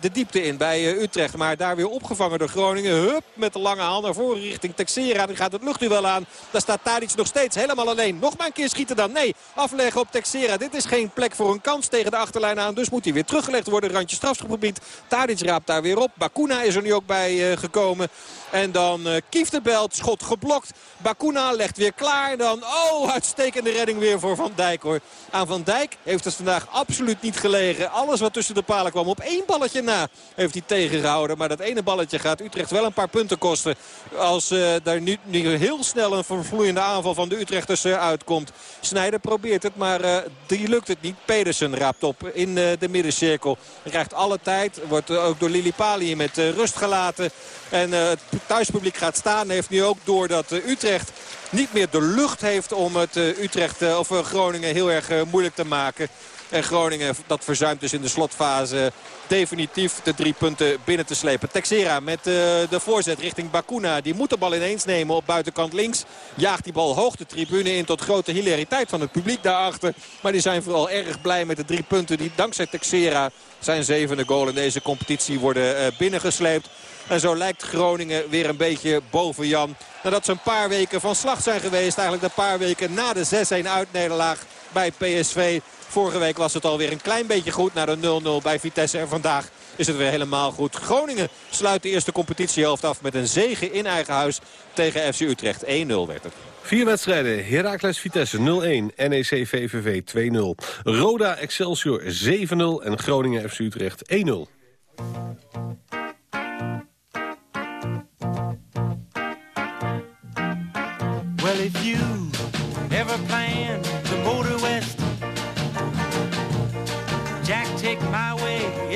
de diepte in bij eh, Utrecht. Maar daar weer opgevangen door Groningen. Hup, met de lange hand naar voren richting Texera. Die gaat het luchtduel aan. Daar staat Tadic nog steeds helemaal alleen. Nog maar een keer schieten dan. Nee, afleggen op Texera. Dit is geen plek voor een kans tegen de achterlijn aan. Dus moet hij weer teruggelegd worden. Randje strafschopgebied. Tadic raapt daar weer op. Bakuna is er nu ook bij uh, gekomen. En dan Kieft de Belt. Schot geblokt. Bakuna legt weer klaar. Dan, oh, uitstekende redding weer voor Van Dijk hoor. Aan Van Dijk heeft het vandaag absoluut niet gelegen. Alles wat tussen de palen kwam op één balletje na heeft hij tegengehouden. Maar dat ene balletje gaat Utrecht wel een paar punten kosten. Als uh, daar nu, heel snel een vervloeiende aanval van de Utrechters uh, uitkomt. Snijder probeert het, maar uh, die lukt het niet. Pedersen raapt op in de middencirkel. Hij krijgt alle tijd. Wordt ook door Lillipali met rust gelaten. En het thuispubliek gaat staan. Heeft nu ook door dat Utrecht niet meer de lucht heeft om het Utrecht of Groningen heel erg moeilijk te maken. En Groningen dat verzuimt dus in de slotfase definitief de drie punten binnen te slepen. Texera met uh, de voorzet richting Bakuna. Die moet de bal ineens nemen op buitenkant links. Jaagt die bal hoog de tribune in tot grote hilariteit van het publiek daarachter. Maar die zijn vooral erg blij met de drie punten die dankzij Texera zijn zevende goal in deze competitie worden uh, binnengesleept. En zo lijkt Groningen weer een beetje boven Jan. Nadat ze een paar weken van slag zijn geweest. Eigenlijk een paar weken na de 6-1 uitnederlaag bij PSV. Vorige week was het alweer een klein beetje goed naar de 0-0 bij Vitesse. En vandaag is het weer helemaal goed. Groningen sluit de eerste competitiehelft af met een zege in eigen huis tegen FC Utrecht. 1-0 werd het. Vier wedstrijden. Heracles Vitesse 0-1. NEC VVV 2-0. Roda Excelsior 7-0. En Groningen FC Utrecht 1-0.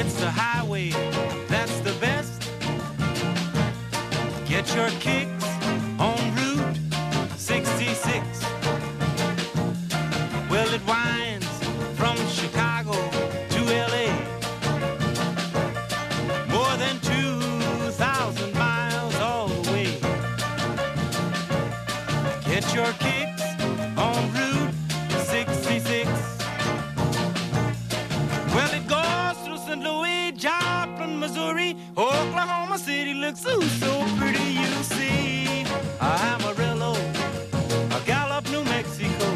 It's the highway, that's the best. Get your kicks Sue, so pretty you see. Amarillo, Gallup, New Mexico,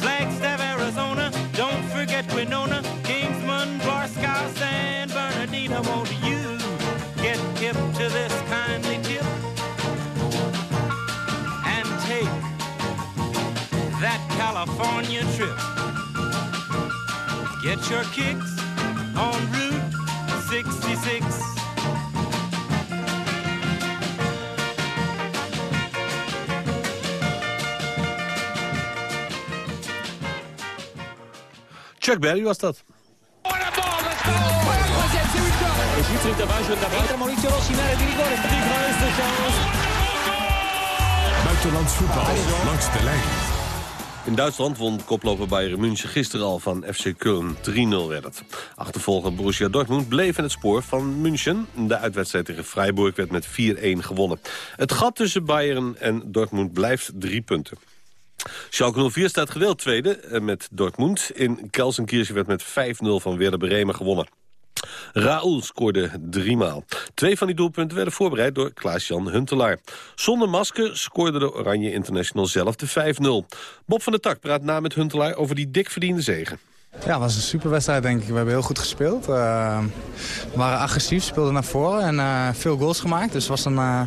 Flagstaff, Arizona. Don't forget Winona, Kingsman, Barstow, San Bernardino. Won't you get hip to this kindly tip and take that California trip? Get your kicks on Route 66. Chuck Berry was dat. Buitenlands voetbal langs de lijn. In Duitsland won koploper Bayern München gisteren al van FC Köln. 3-0 werd het. Achtervolger Borussia Dortmund bleef in het spoor van München. De uitwedstrijd tegen Freiburg werd met 4-1 gewonnen. Het gat tussen Bayern en Dortmund blijft drie punten. Schalke 04 staat gedeeld tweede eh, met Dortmund. In Kelsenkirchen werd met 5-0 van Werder Bremen gewonnen. Raoul scoorde driemaal. Twee van die doelpunten werden voorbereid door Klaas-Jan Huntelaar. Zonder masker scoorde de Oranje International zelf de 5-0. Bob van der Tak praat na met Huntelaar over die dik verdiende zegen. Ja, het was een superwedstrijd denk ik. We hebben heel goed gespeeld. Uh, we waren agressief, speelden naar voren en uh, veel goals gemaakt. Dus het was een, uh,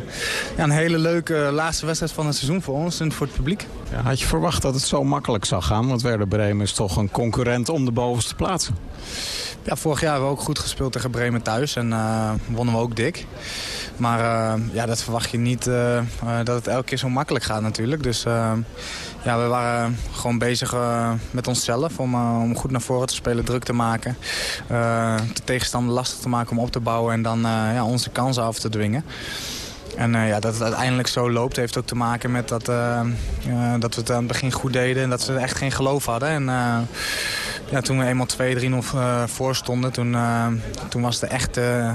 ja, een hele leuke laatste wedstrijd van het seizoen voor ons en voor het publiek. Ja, had je verwacht dat het zo makkelijk zou gaan? Want Werder Bremen is toch een concurrent om de bovenste plaatsen. Ja, vorig jaar hebben we ook goed gespeeld tegen Bremen thuis en wonnen we ook dik. Maar ja, dat verwacht je niet dat het elke keer zo makkelijk gaat natuurlijk. Dus ja, we waren gewoon bezig met onszelf om, om goed naar voren te spelen, druk te maken. De tegenstander lastig te maken om op te bouwen en dan ja, onze kansen af te dwingen. En ja, dat het uiteindelijk zo loopt heeft ook te maken met dat, dat we het aan het begin goed deden en dat ze echt geen geloof hadden. En ja, toen we eenmaal 2-3 nog voor stonden, toen, toen was de echte,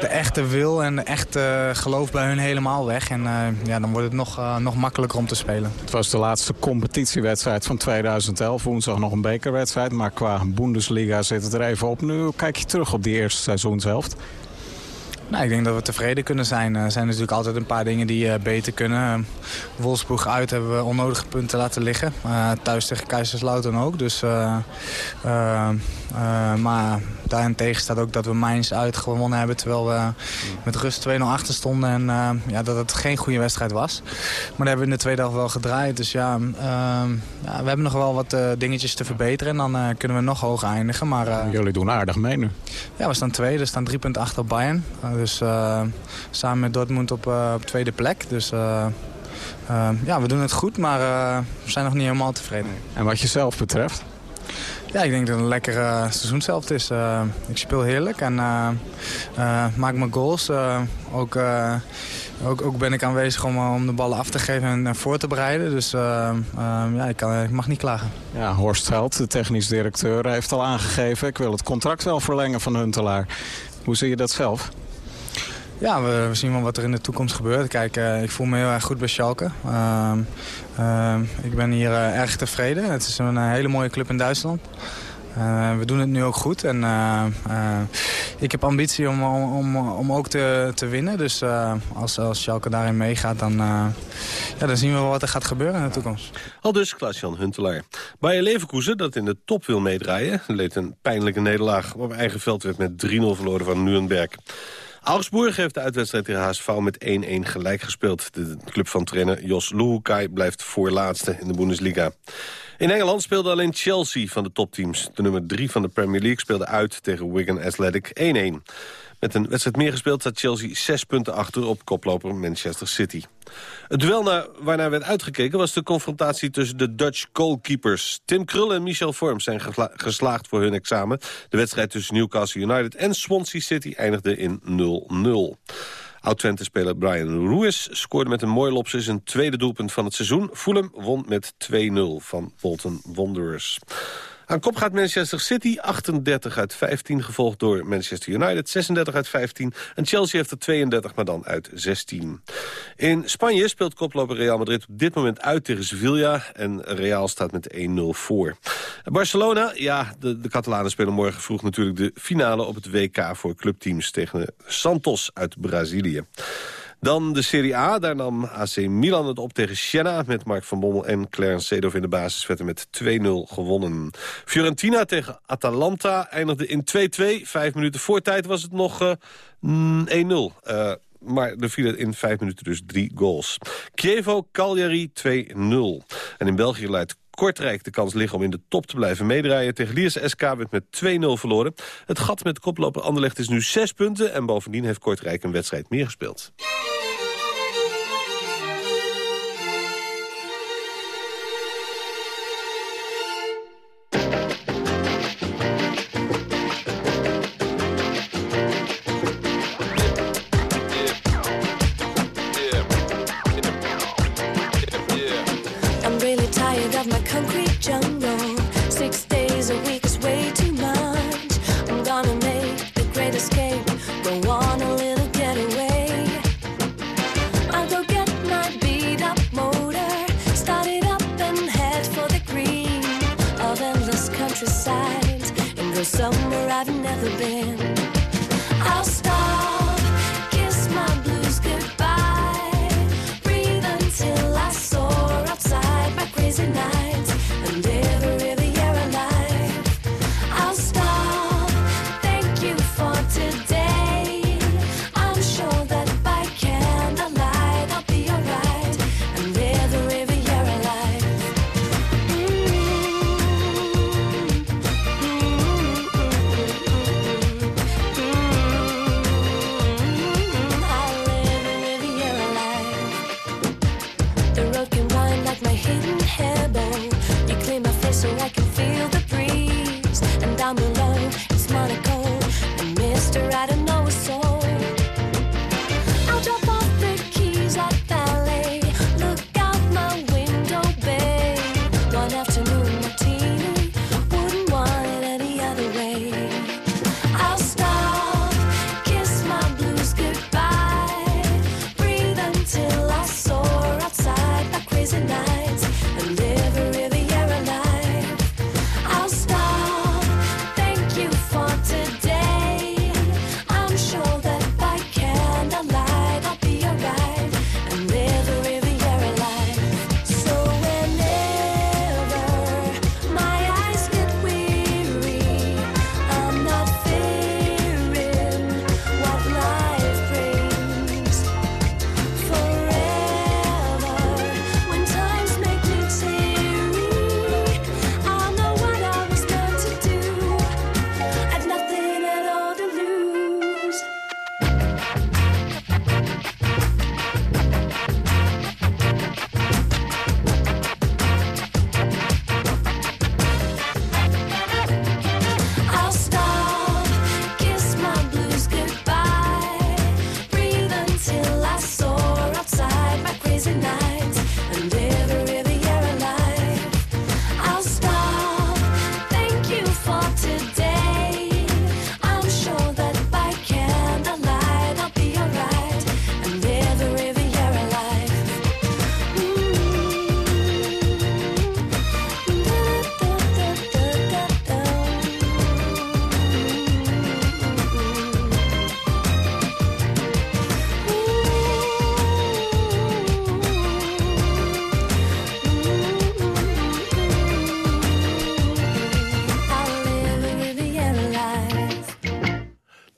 de echte wil en de echte geloof bij hun helemaal weg. En ja, dan wordt het nog, nog makkelijker om te spelen. Het was de laatste competitiewedstrijd van 2011. Woensdag nog een bekerwedstrijd, maar qua Bundesliga zit het er even op. Nu kijk je terug op die eerste seizoenshelft. Nou, ik denk dat we tevreden kunnen zijn. Er zijn natuurlijk altijd een paar dingen die uh, beter kunnen. Wolfsburg uit hebben we onnodige punten laten liggen. Uh, thuis tegen Kaiserslautern ook. Dus, uh, maar daarentegen staat ook dat we Mainz uit gewonnen hebben... terwijl we met rust 2-0 achter stonden. En ja, dat het geen goede wedstrijd was. Maar dat hebben we in de tweede helft wel gedraaid. Dus ja, ja we hebben nog wel wat dingetjes te verbeteren. En dan kunnen we nog hoger eindigen. Maar, Jullie doen aardig mee nu. Ja, we staan tweede. We staan drie punten achter Bayern. Dus samen met Dortmund op, op tweede plek. Dus uh, ja, we doen het goed, maar we zijn nog niet helemaal tevreden. En wat jezelf betreft? Ja, ik denk dat het een lekkere seizoen zelf is. ik speel heerlijk en maak mijn goals. ook, ook, ook ben ik aanwezig om, om de ballen af te geven en voor te bereiden. Dus ja, ik, kan, ik mag niet klagen. Ja, Horst Held, de technisch directeur, heeft al aangegeven... ik wil het contract wel verlengen van Huntelaar. Hoe zie je dat zelf? Ja, we, zien wel wat er in de toekomst gebeurt. Kijk, uh, ik voel me heel erg goed bij Schalke. Uh, uh, ik ben hier erg tevreden. Het is een hele mooie club in Duitsland. we doen het nu ook goed. En ik heb ambitie om, om, om ook te, te winnen. Dus als, als Schalke daarin meegaat, dan, ja, dan zien we wel wat er gaat gebeuren in de toekomst. Al dus Klaas-Jan Huntelaar. Bayer Leverkusen, dat in de top wil meedraaien... leed een pijnlijke nederlaag. Op eigen veld werd met 3-0 verloren van Nuremberg. Augsburg heeft de uitwedstrijd tegen HSV met 1-1 gelijk gespeeld. De club van trainer Jos Luhukai blijft voorlaatste in de Bundesliga. In Engeland speelde alleen Chelsea van de topteams. De nummer 3 van de Premier League speelde uit tegen Wigan Athletic 1-1. Met een wedstrijd meer gespeeld staat Chelsea zes punten achter op koploper Manchester City. Het duel naar, waarnaar werd uitgekeken was de confrontatie tussen de Dutch goalkeepers. Tim Krul en Michel Vorms zijn geslaagd voor hun examen. De wedstrijd tussen Newcastle United en Swansea City eindigde in 0-0. Oud-Twente-speler Brian Ruiz scoorde met een mooi lopse zijn tweede doelpunt van het seizoen. Fulham won met 2-0 van Bolton Wanderers. Aan kop gaat Manchester City, 38 uit 15, gevolgd door Manchester United, 36 uit 15. En Chelsea heeft er 32, maar dan uit 16. In Spanje speelt koploper Real Madrid op dit moment uit tegen Sevilla. En Real staat met 1-0 voor. Barcelona, ja, de, de Catalanen spelen morgen vroeg natuurlijk de finale op het WK voor clubteams tegen Santos uit Brazilië. Dan de Serie A, daar nam AC Milan het op tegen Siena... met Mark van Bommel en Clarence Seedorf in de basis... werd er met 2-0 gewonnen. Fiorentina tegen Atalanta eindigde in 2-2. Vijf minuten voor tijd was het nog uh, 1-0. Uh, maar er vielen in vijf minuten dus drie goals. Chievo Cagliari 2-0. En in België leidt Kortrijk de kans liggen om in de top te blijven meedraaien. Tegen Lierse SK werd met 2-0 verloren. Het gat met koploper Anderlecht is nu 6 punten... en bovendien heeft Kortrijk een wedstrijd meer gespeeld. I've never been.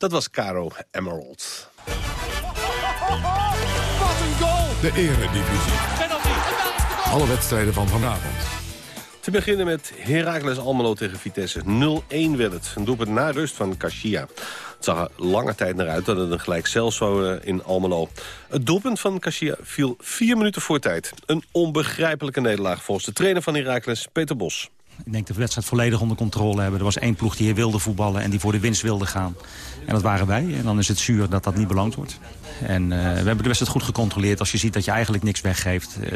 Dat was Caro Emerald. Wat een goal! De Eredivisie. Penalty. Alle wedstrijden van vanavond. Te beginnen met Heracles Almelo tegen Vitesse. 0-1 werd het. Een doelpunt na rust van Kashia. Het zag er lange tijd naar uit dat het een gelijkcel zou worden in Almelo. Het doelpunt van Kashia viel vier minuten voor tijd. Een onbegrijpelijke nederlaag volgens de trainer van Heracles, Peter Bos. Ik denk de wedstrijd volledig onder controle hebben. Er was één ploeg die hier wilde voetballen en die voor de winst wilde gaan. En dat waren wij. En dan is het zuur dat dat niet beloond wordt. En uh, we hebben de wedstrijd goed gecontroleerd. Als je ziet dat je eigenlijk niks weggeeft. Uh,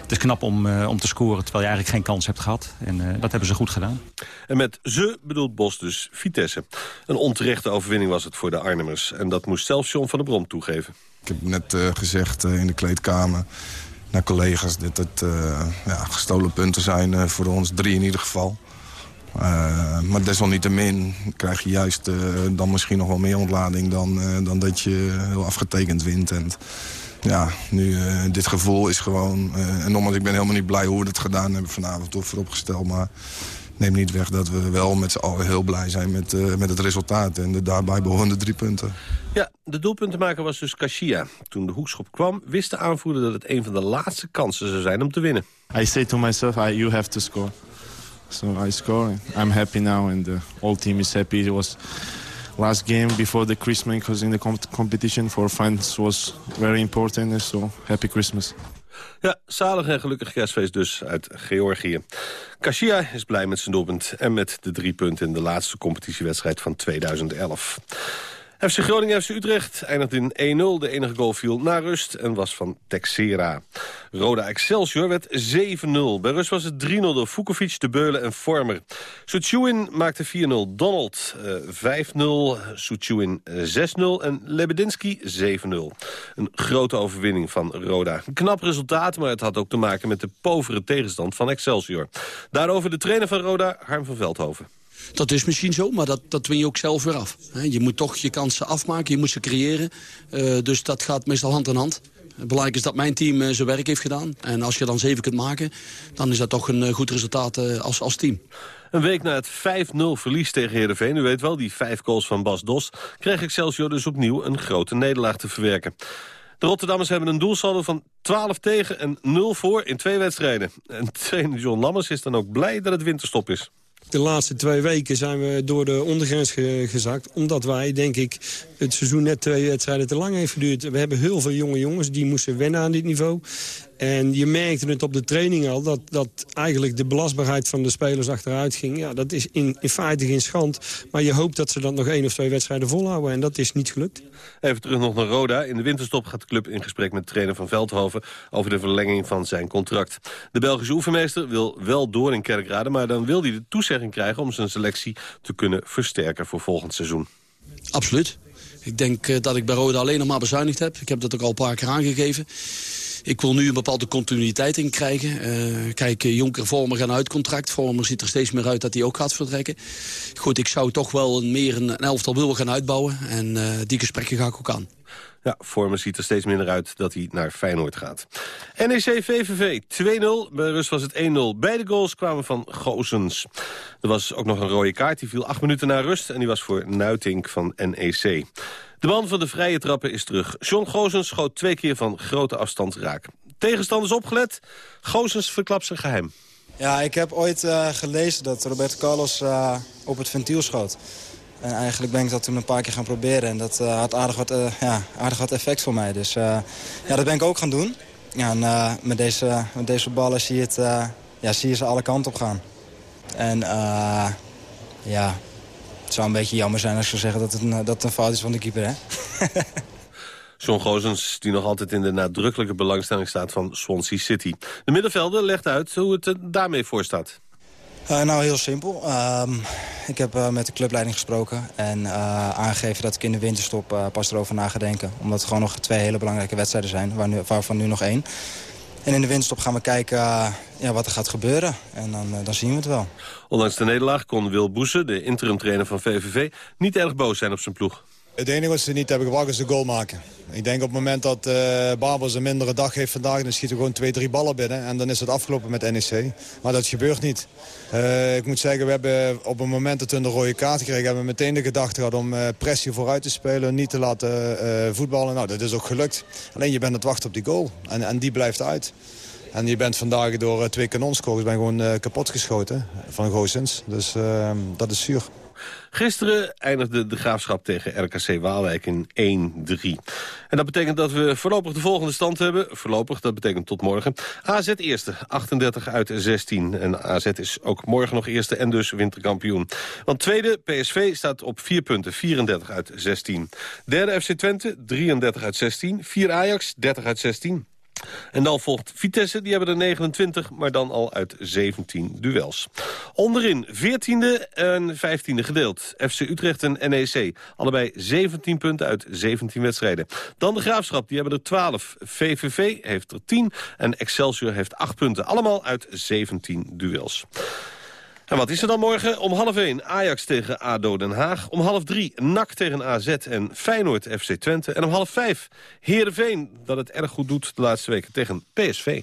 het is knap om, uh, om te scoren terwijl je eigenlijk geen kans hebt gehad. En dat hebben ze goed gedaan. En met ze bedoelt Bos dus Vitesse. Een onterechte overwinning was het voor de Arnhemmers. En dat moest zelfs John van der Brom toegeven. Ik heb net gezegd in de kleedkamer naar collega's... dat het ja, gestolen punten zijn voor ons drie in ieder geval. Uh, maar desalniettemin krijg je juist dan misschien nog wel meer ontlading... dan, dan dat je heel afgetekend wint. En ja, nu, dit gevoel is gewoon... en nogmaals, ik ben helemaal niet blij hoe we het gedaan hebben vanavond of vooropgesteld. Maar neem niet weg dat we wel met z'n allen heel blij zijn met, met het resultaat. En de daarbij behorende drie punten. Ja, de doelpuntenmaker was dus Kashia. Toen de hoekschop kwam, wist de aanvoerder dat het een van de laatste kansen zou zijn om te winnen. I say to myself, I, you have to score. So I score. I'm happy now, and the whole team is happy. It was last game before the Christmas because in the comp competition for fans was very important. So happy Christmas. Ja, zalig en gelukkig kerstfeest dus uit Georgië. Kashia is blij met zijn doelpunt en met de drie punten in de laatste competitiewedstrijd van 2011. FC Groningen FC Utrecht eindigt in 1-0. De enige goal viel na rust en was van Texera. Roda Excelsior werd 7-0. Bij rust was het 3-0 door Vukovic, De Beulen en Vormer. Suchuin maakte 4-0. Donald uh, 5-0. Suchuin 6-0. En Lebedinski 7-0. Een grote overwinning van Roda. Een knap resultaat, maar het had ook te maken met de povere tegenstand van Excelsior. Daarover de trainer van Roda, Harm van Veldhoven. Dat is misschien zo, maar dat, dat win je ook zelf weer af. Je moet toch je kansen afmaken, je moet ze creëren. Uh, dus dat gaat meestal hand in hand. Belangrijk is dat mijn team uh, zijn werk heeft gedaan. En als je dan zeven kunt maken, dan is dat toch een uh, goed resultaat als, als team. Een week na het 5-0 verlies tegen Heerenveen, u weet wel, die vijf goals van Bas Dos... kreeg Excelsior dus opnieuw een grote nederlaag te verwerken. De Rotterdammers hebben een doelsaldo van 12 tegen en 0 voor in twee wedstrijden. En trainer John Lammers is dan ook blij dat het winterstop is. De laatste twee weken zijn we door de ondergrens ge gezakt. Omdat wij, denk ik, het seizoen net twee wedstrijden te lang heeft geduurd. We hebben heel veel jonge jongens die moesten wennen aan dit niveau. En je merkte het op de training al, dat, dat eigenlijk de belastbaarheid van de spelers achteruit ging. Ja, dat is in, in feite geen schand. Maar je hoopt dat ze dan nog één of twee wedstrijden volhouden. En dat is niet gelukt. Even terug nog naar Roda. In de winterstop gaat de club in gesprek met trainer van Veldhoven... over de verlenging van zijn contract. De Belgische oefenmeester wil wel door in Kerkrade... maar dan wil hij de toezegging krijgen om zijn selectie te kunnen versterken voor volgend seizoen. Absoluut. Ik denk uh, dat ik bij Roda alleen nog maar bezuinigd heb. Ik heb dat ook al een paar keer aangegeven. Ik wil nu een bepaalde continuïteit in krijgen. Uh, kijk, Jonker Vormer gaan uit contract. Vormer ziet er steeds meer uit dat hij ook gaat vertrekken. Goed, ik zou toch wel meer een, elftal willen gaan uitbouwen. En uh, die gesprekken ga ik ook aan. Ja, Vormer ziet er steeds minder uit dat hij naar Feyenoord gaat. NEC-VVV 2-0. Bij rust was het 1-0. Beide goals kwamen van Gozens. Er was ook nog een rode kaart. Die viel acht minuten na rust. En die was voor Nuitink van NEC. De man van de vrije trappen is terug. John Gozens schoot twee keer van grote afstand raak. Tegenstanders opgelet. Gozens verklapt zijn geheim. Ja, ik heb ooit uh, gelezen dat Roberto Carlos uh, op het ventiel schoot. En eigenlijk ben ik dat toen een paar keer gaan proberen. En dat uh, had aardig wat, ja, aardig wat effect voor mij. Dus ja, dat ben ik ook gaan doen. Ja, en met, deze, met deze ballen zie je, het, ja, zie je ze alle kanten op gaan. En ja, het zou een beetje jammer zijn als je zou zeggen dat het een, dat een fout is van de keeper, hè? John Gozens, die nog altijd in de nadrukkelijke belangstelling staat van Swansea City. De middenvelder legt uit hoe het daarmee voor staat. Uh, nou, heel simpel. Uh, ik heb uh, met de clubleiding gesproken en uh, aangegeven dat ik in de winterstop pas erover na ga denken. Omdat het gewoon nog twee hele belangrijke wedstrijden zijn, waarvan nu nog één. En in de winterstop gaan we kijken ja, wat er gaat gebeuren. En dan, dan zien we het wel. Ondanks de nederlaag kon Wil Boesen, de interim-trainer van VVV... niet erg boos zijn op zijn ploeg. Het enige wat ze niet hebben gewacht is de goal maken. Ik denk op het moment dat uh, Babels een mindere dag heeft vandaag... dan schieten we gewoon twee, drie ballen binnen. En dan is het afgelopen met NEC. Maar dat gebeurt niet. Uh, ik moet zeggen, we hebben op het moment dat we een rode kaart kregen... hebben we meteen de gedachte gehad om uh, pressie vooruit te spelen. Niet te laten voetballen. Nou, dat is ook gelukt. Alleen je bent het wachten op die goal. En, en die blijft uit. En je bent vandaag door twee kanonskogels ben gewoon kapot geschoten van Goossens. Dus dat is zuur. Gisteren eindigde de Graafschap tegen RKC Waalwijk in 1-3. En dat betekent dat we voorlopig de volgende stand hebben. Voorlopig, dat betekent tot morgen. AZ eerste, 38 uit 16. En AZ is ook morgen nog eerste en dus winterkampioen. Want tweede, PSV, staat op 4 punten, 34 uit 16. Derde FC Twente, 33 uit 16. Vier Ajax, 30 uit 16. En dan volgt Vitesse, die hebben er 29, maar dan al uit 17 duels. Onderin 14e en 15e gedeeld. FC Utrecht en NEC, allebei 17 punten uit 17 wedstrijden. Dan de Graafschap, die hebben er 12. VVV heeft er 10 en Excelsior heeft 8 punten. Allemaal uit 17 duels. En wat is er dan morgen? Om half 1 Ajax tegen ADO Den Haag. Om half 3 NAC tegen AZ en Feyenoord FC Twente. En om half 5 Heerenveen, dat het erg goed doet de laatste weken tegen PSV.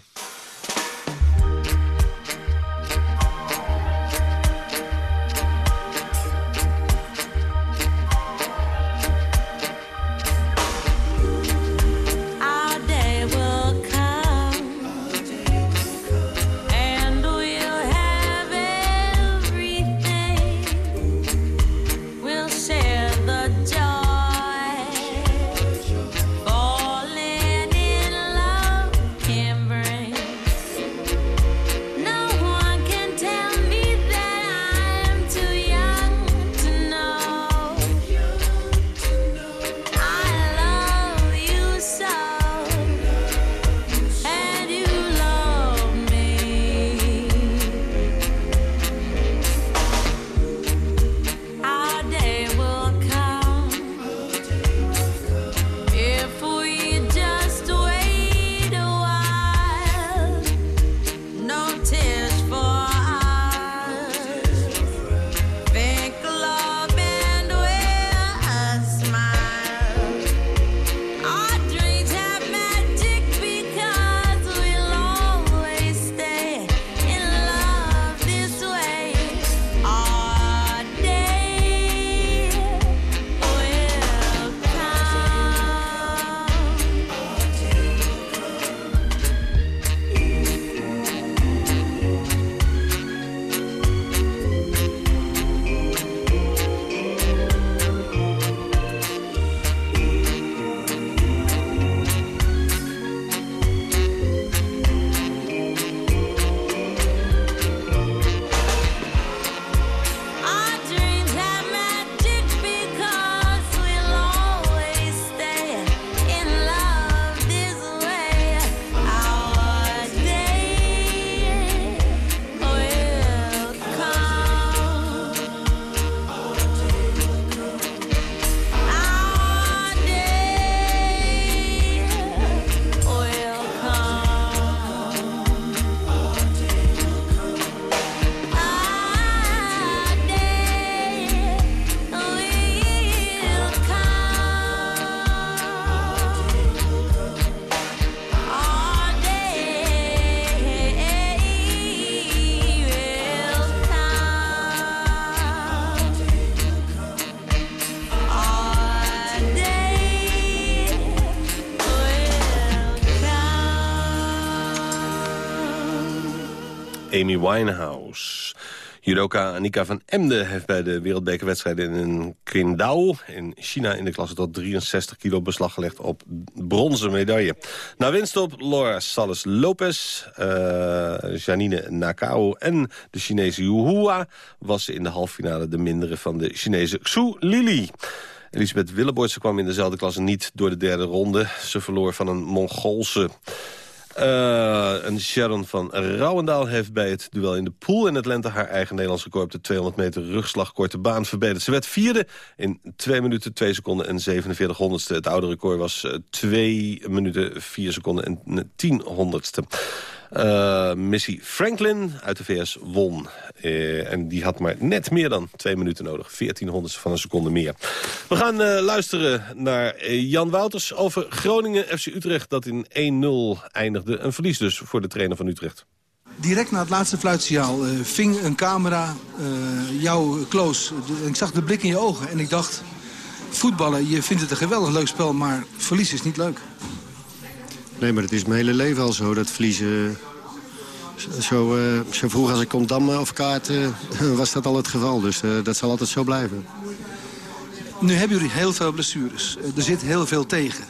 Amy Winehouse. Judoka Annika van Emden heeft bij de wereldbekerwedstrijden in Qingdao in China in de klasse tot 63 kilo beslag gelegd op bronzen medaille. Na winst op Laura Salas Lopez, eh, Janine Nakao en de Chinese Yu Hua was ze in de halffinale de mindere van de Chinese Xu Lili. Elisabeth Willeboortse kwam in dezelfde klasse niet door de derde ronde. Ze verloor van een Mongoolse. Eh, en Sharon van Rouwendaal heeft bij het duel in de pool in Atlanta... haar eigen Nederlands record op de 200 meter rugslag korte baan verbeterd. Ze werd vierde in 2 minuten 2 seconden en 47 honderdste. Het oude record was eh, 2 minuten 4 seconden en 10 honderdste. Eh, Missy Franklin uit de VS won. Eh, en die had maar net meer dan twee minuten nodig. 14 honderdste van een seconde meer. We gaan eh, luisteren naar Jan Wouters over Groningen FC Utrecht... dat in 1-0 eindigde. Een verlies dus voor de trainer van Utrecht. Direct na het laatste fluitsignaal ving een camera jou close. De- ik zag de blik in je ogen en ik dacht... voetballen, je vindt het een geweldig leuk spel, maar verlies is niet leuk. Nee, maar het is mijn hele leven al zo dat verliezen zo, eh, zo vroeg als ik kon dammen of kaarten was dat al het geval. Dus eh, dat zal altijd zo blijven. Nu hebben jullie heel veel blessures. Eh, Er zit heel veel tegen.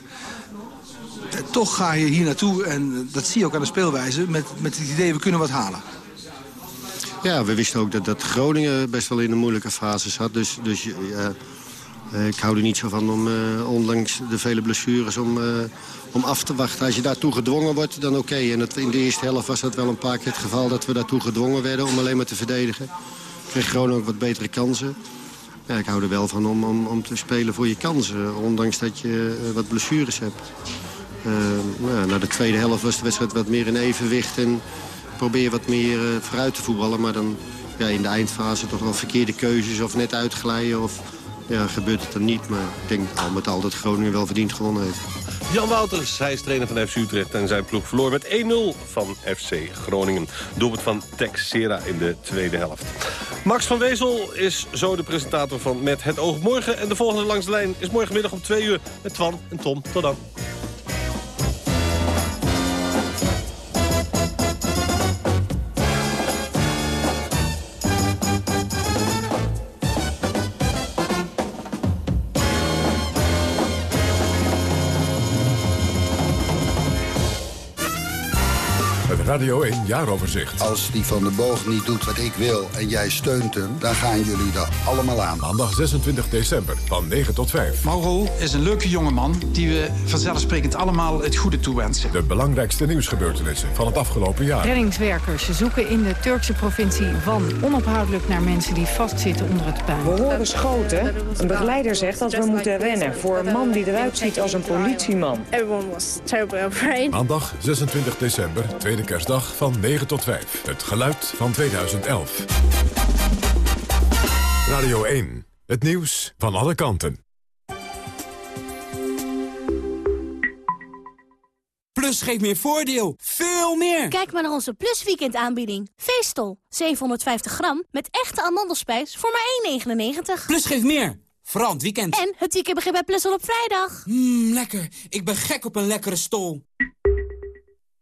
Toch ga je hier naartoe, en dat zie je ook aan de speelwijze... met, met het idee, we kunnen wat halen. Ja, we wisten ook dat, dat Groningen best wel in een moeilijke fase zat. Dus, dus ja, ik hou er niet zo van om, eh, ondanks de vele blessures, om, eh, om af te wachten. Als je daartoe gedwongen wordt, dan oké. En in de eerste helft was dat wel een paar keer het geval dat we daartoe gedwongen werden om alleen maar te verdedigen. Kreeg Groningen ook wat betere kansen. Ja, ik hou er wel van om, om, om te spelen voor je kansen, ondanks dat je eh, wat blessures hebt. Eh, nou, na de tweede helft was de wedstrijd wat meer in evenwicht en probeer wat meer eh, vooruit te voetballen. Maar dan ja, in de eindfase toch wel verkeerde keuzes of net uitglijden of ja, gebeurt het dan niet. Maar ik denk al met al dat Groningen wel verdiend gewonnen heeft. Jan Wouters, hij is trainer van FC Utrecht en zijn ploeg verloor met 1-0 van FC Groningen. Doelpunt van Tex Sera in de tweede helft. Max van Wezel is zo de presentator van Met het oog morgen. En de volgende langs de lijn is morgenmiddag om 2 uur met Twan en Tom. Tot dan. Radio 1 jaaroverzicht. Als die van de boog niet doet wat ik wil en jij steunt hem... dan gaan jullie er allemaal aan. Maandag 26 december van 9 tot 5. Mauro is een leuke jongeman die we vanzelfsprekend allemaal het goede toewensen. De belangrijkste nieuwsgebeurtenissen van het afgelopen jaar. Reddingswerkers zoeken in de Turkse provincie Van onophoudelijk naar mensen die vastzitten onder het puin. We horen schoten. Een begeleider zegt dat we moeten rennen voor een man die eruit ziet als een politieman. Everyone was terribly afraid. Maandag 26 december, tweede kerstdag van 9 tot 5. Het geluid van 2011. Radio 1, het nieuws van alle kanten. Plus geeft meer voordeel. Veel meer. Kijk maar naar onze Plus Weekend aanbieding. Veestel, 750 gram, met echte amandelspijs voor maar 1,99. Plus geeft meer. Vooral het weekend. En het weekend begint bij Plus al op vrijdag. Mmm, lekker. Ik ben gek op een lekkere stol.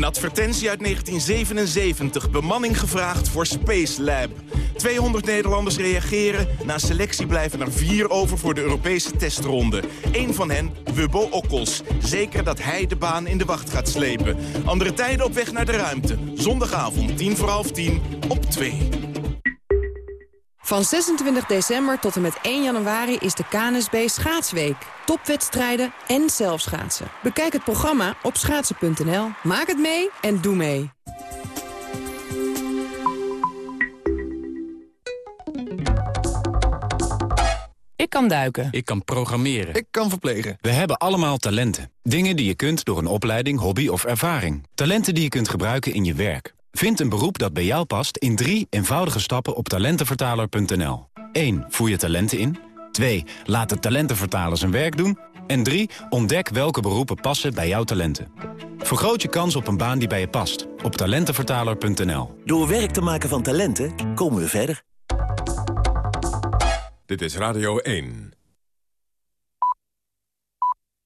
Een advertentie uit 1977. Bemanning gevraagd voor Space Lab. 200 Nederlanders reageren. Na selectie blijven er vier over voor de Europese testronde. Eén van hen, Wubbo Okkels. Zeker dat hij de baan in de wacht gaat slepen. Andere tijden op weg naar de ruimte. Zondagavond, tien voor half tien, op 2. Van 26 december tot en met 1 januari is de KNSB Schaatsweek. Topwedstrijden en zelfschaatsen. Bekijk het programma op schaatsen.nl. Maak het mee en doe mee. Ik kan duiken. Ik kan programmeren. Ik kan verplegen. We hebben allemaal talenten. Dingen die je kunt door een opleiding, hobby of ervaring. Talenten die je kunt gebruiken in je werk. Vind een beroep dat bij jou past in drie eenvoudige stappen op talentenvertaler.nl. 1. Voer je talenten in. 2. Laat de talentenvertaler zijn werk doen. En 3. Ontdek welke beroepen passen bij jouw talenten. Vergroot je kans op een baan die bij je past. Op talentenvertaler.nl. Door werk te maken van talenten komen we verder. Dit is Radio 1.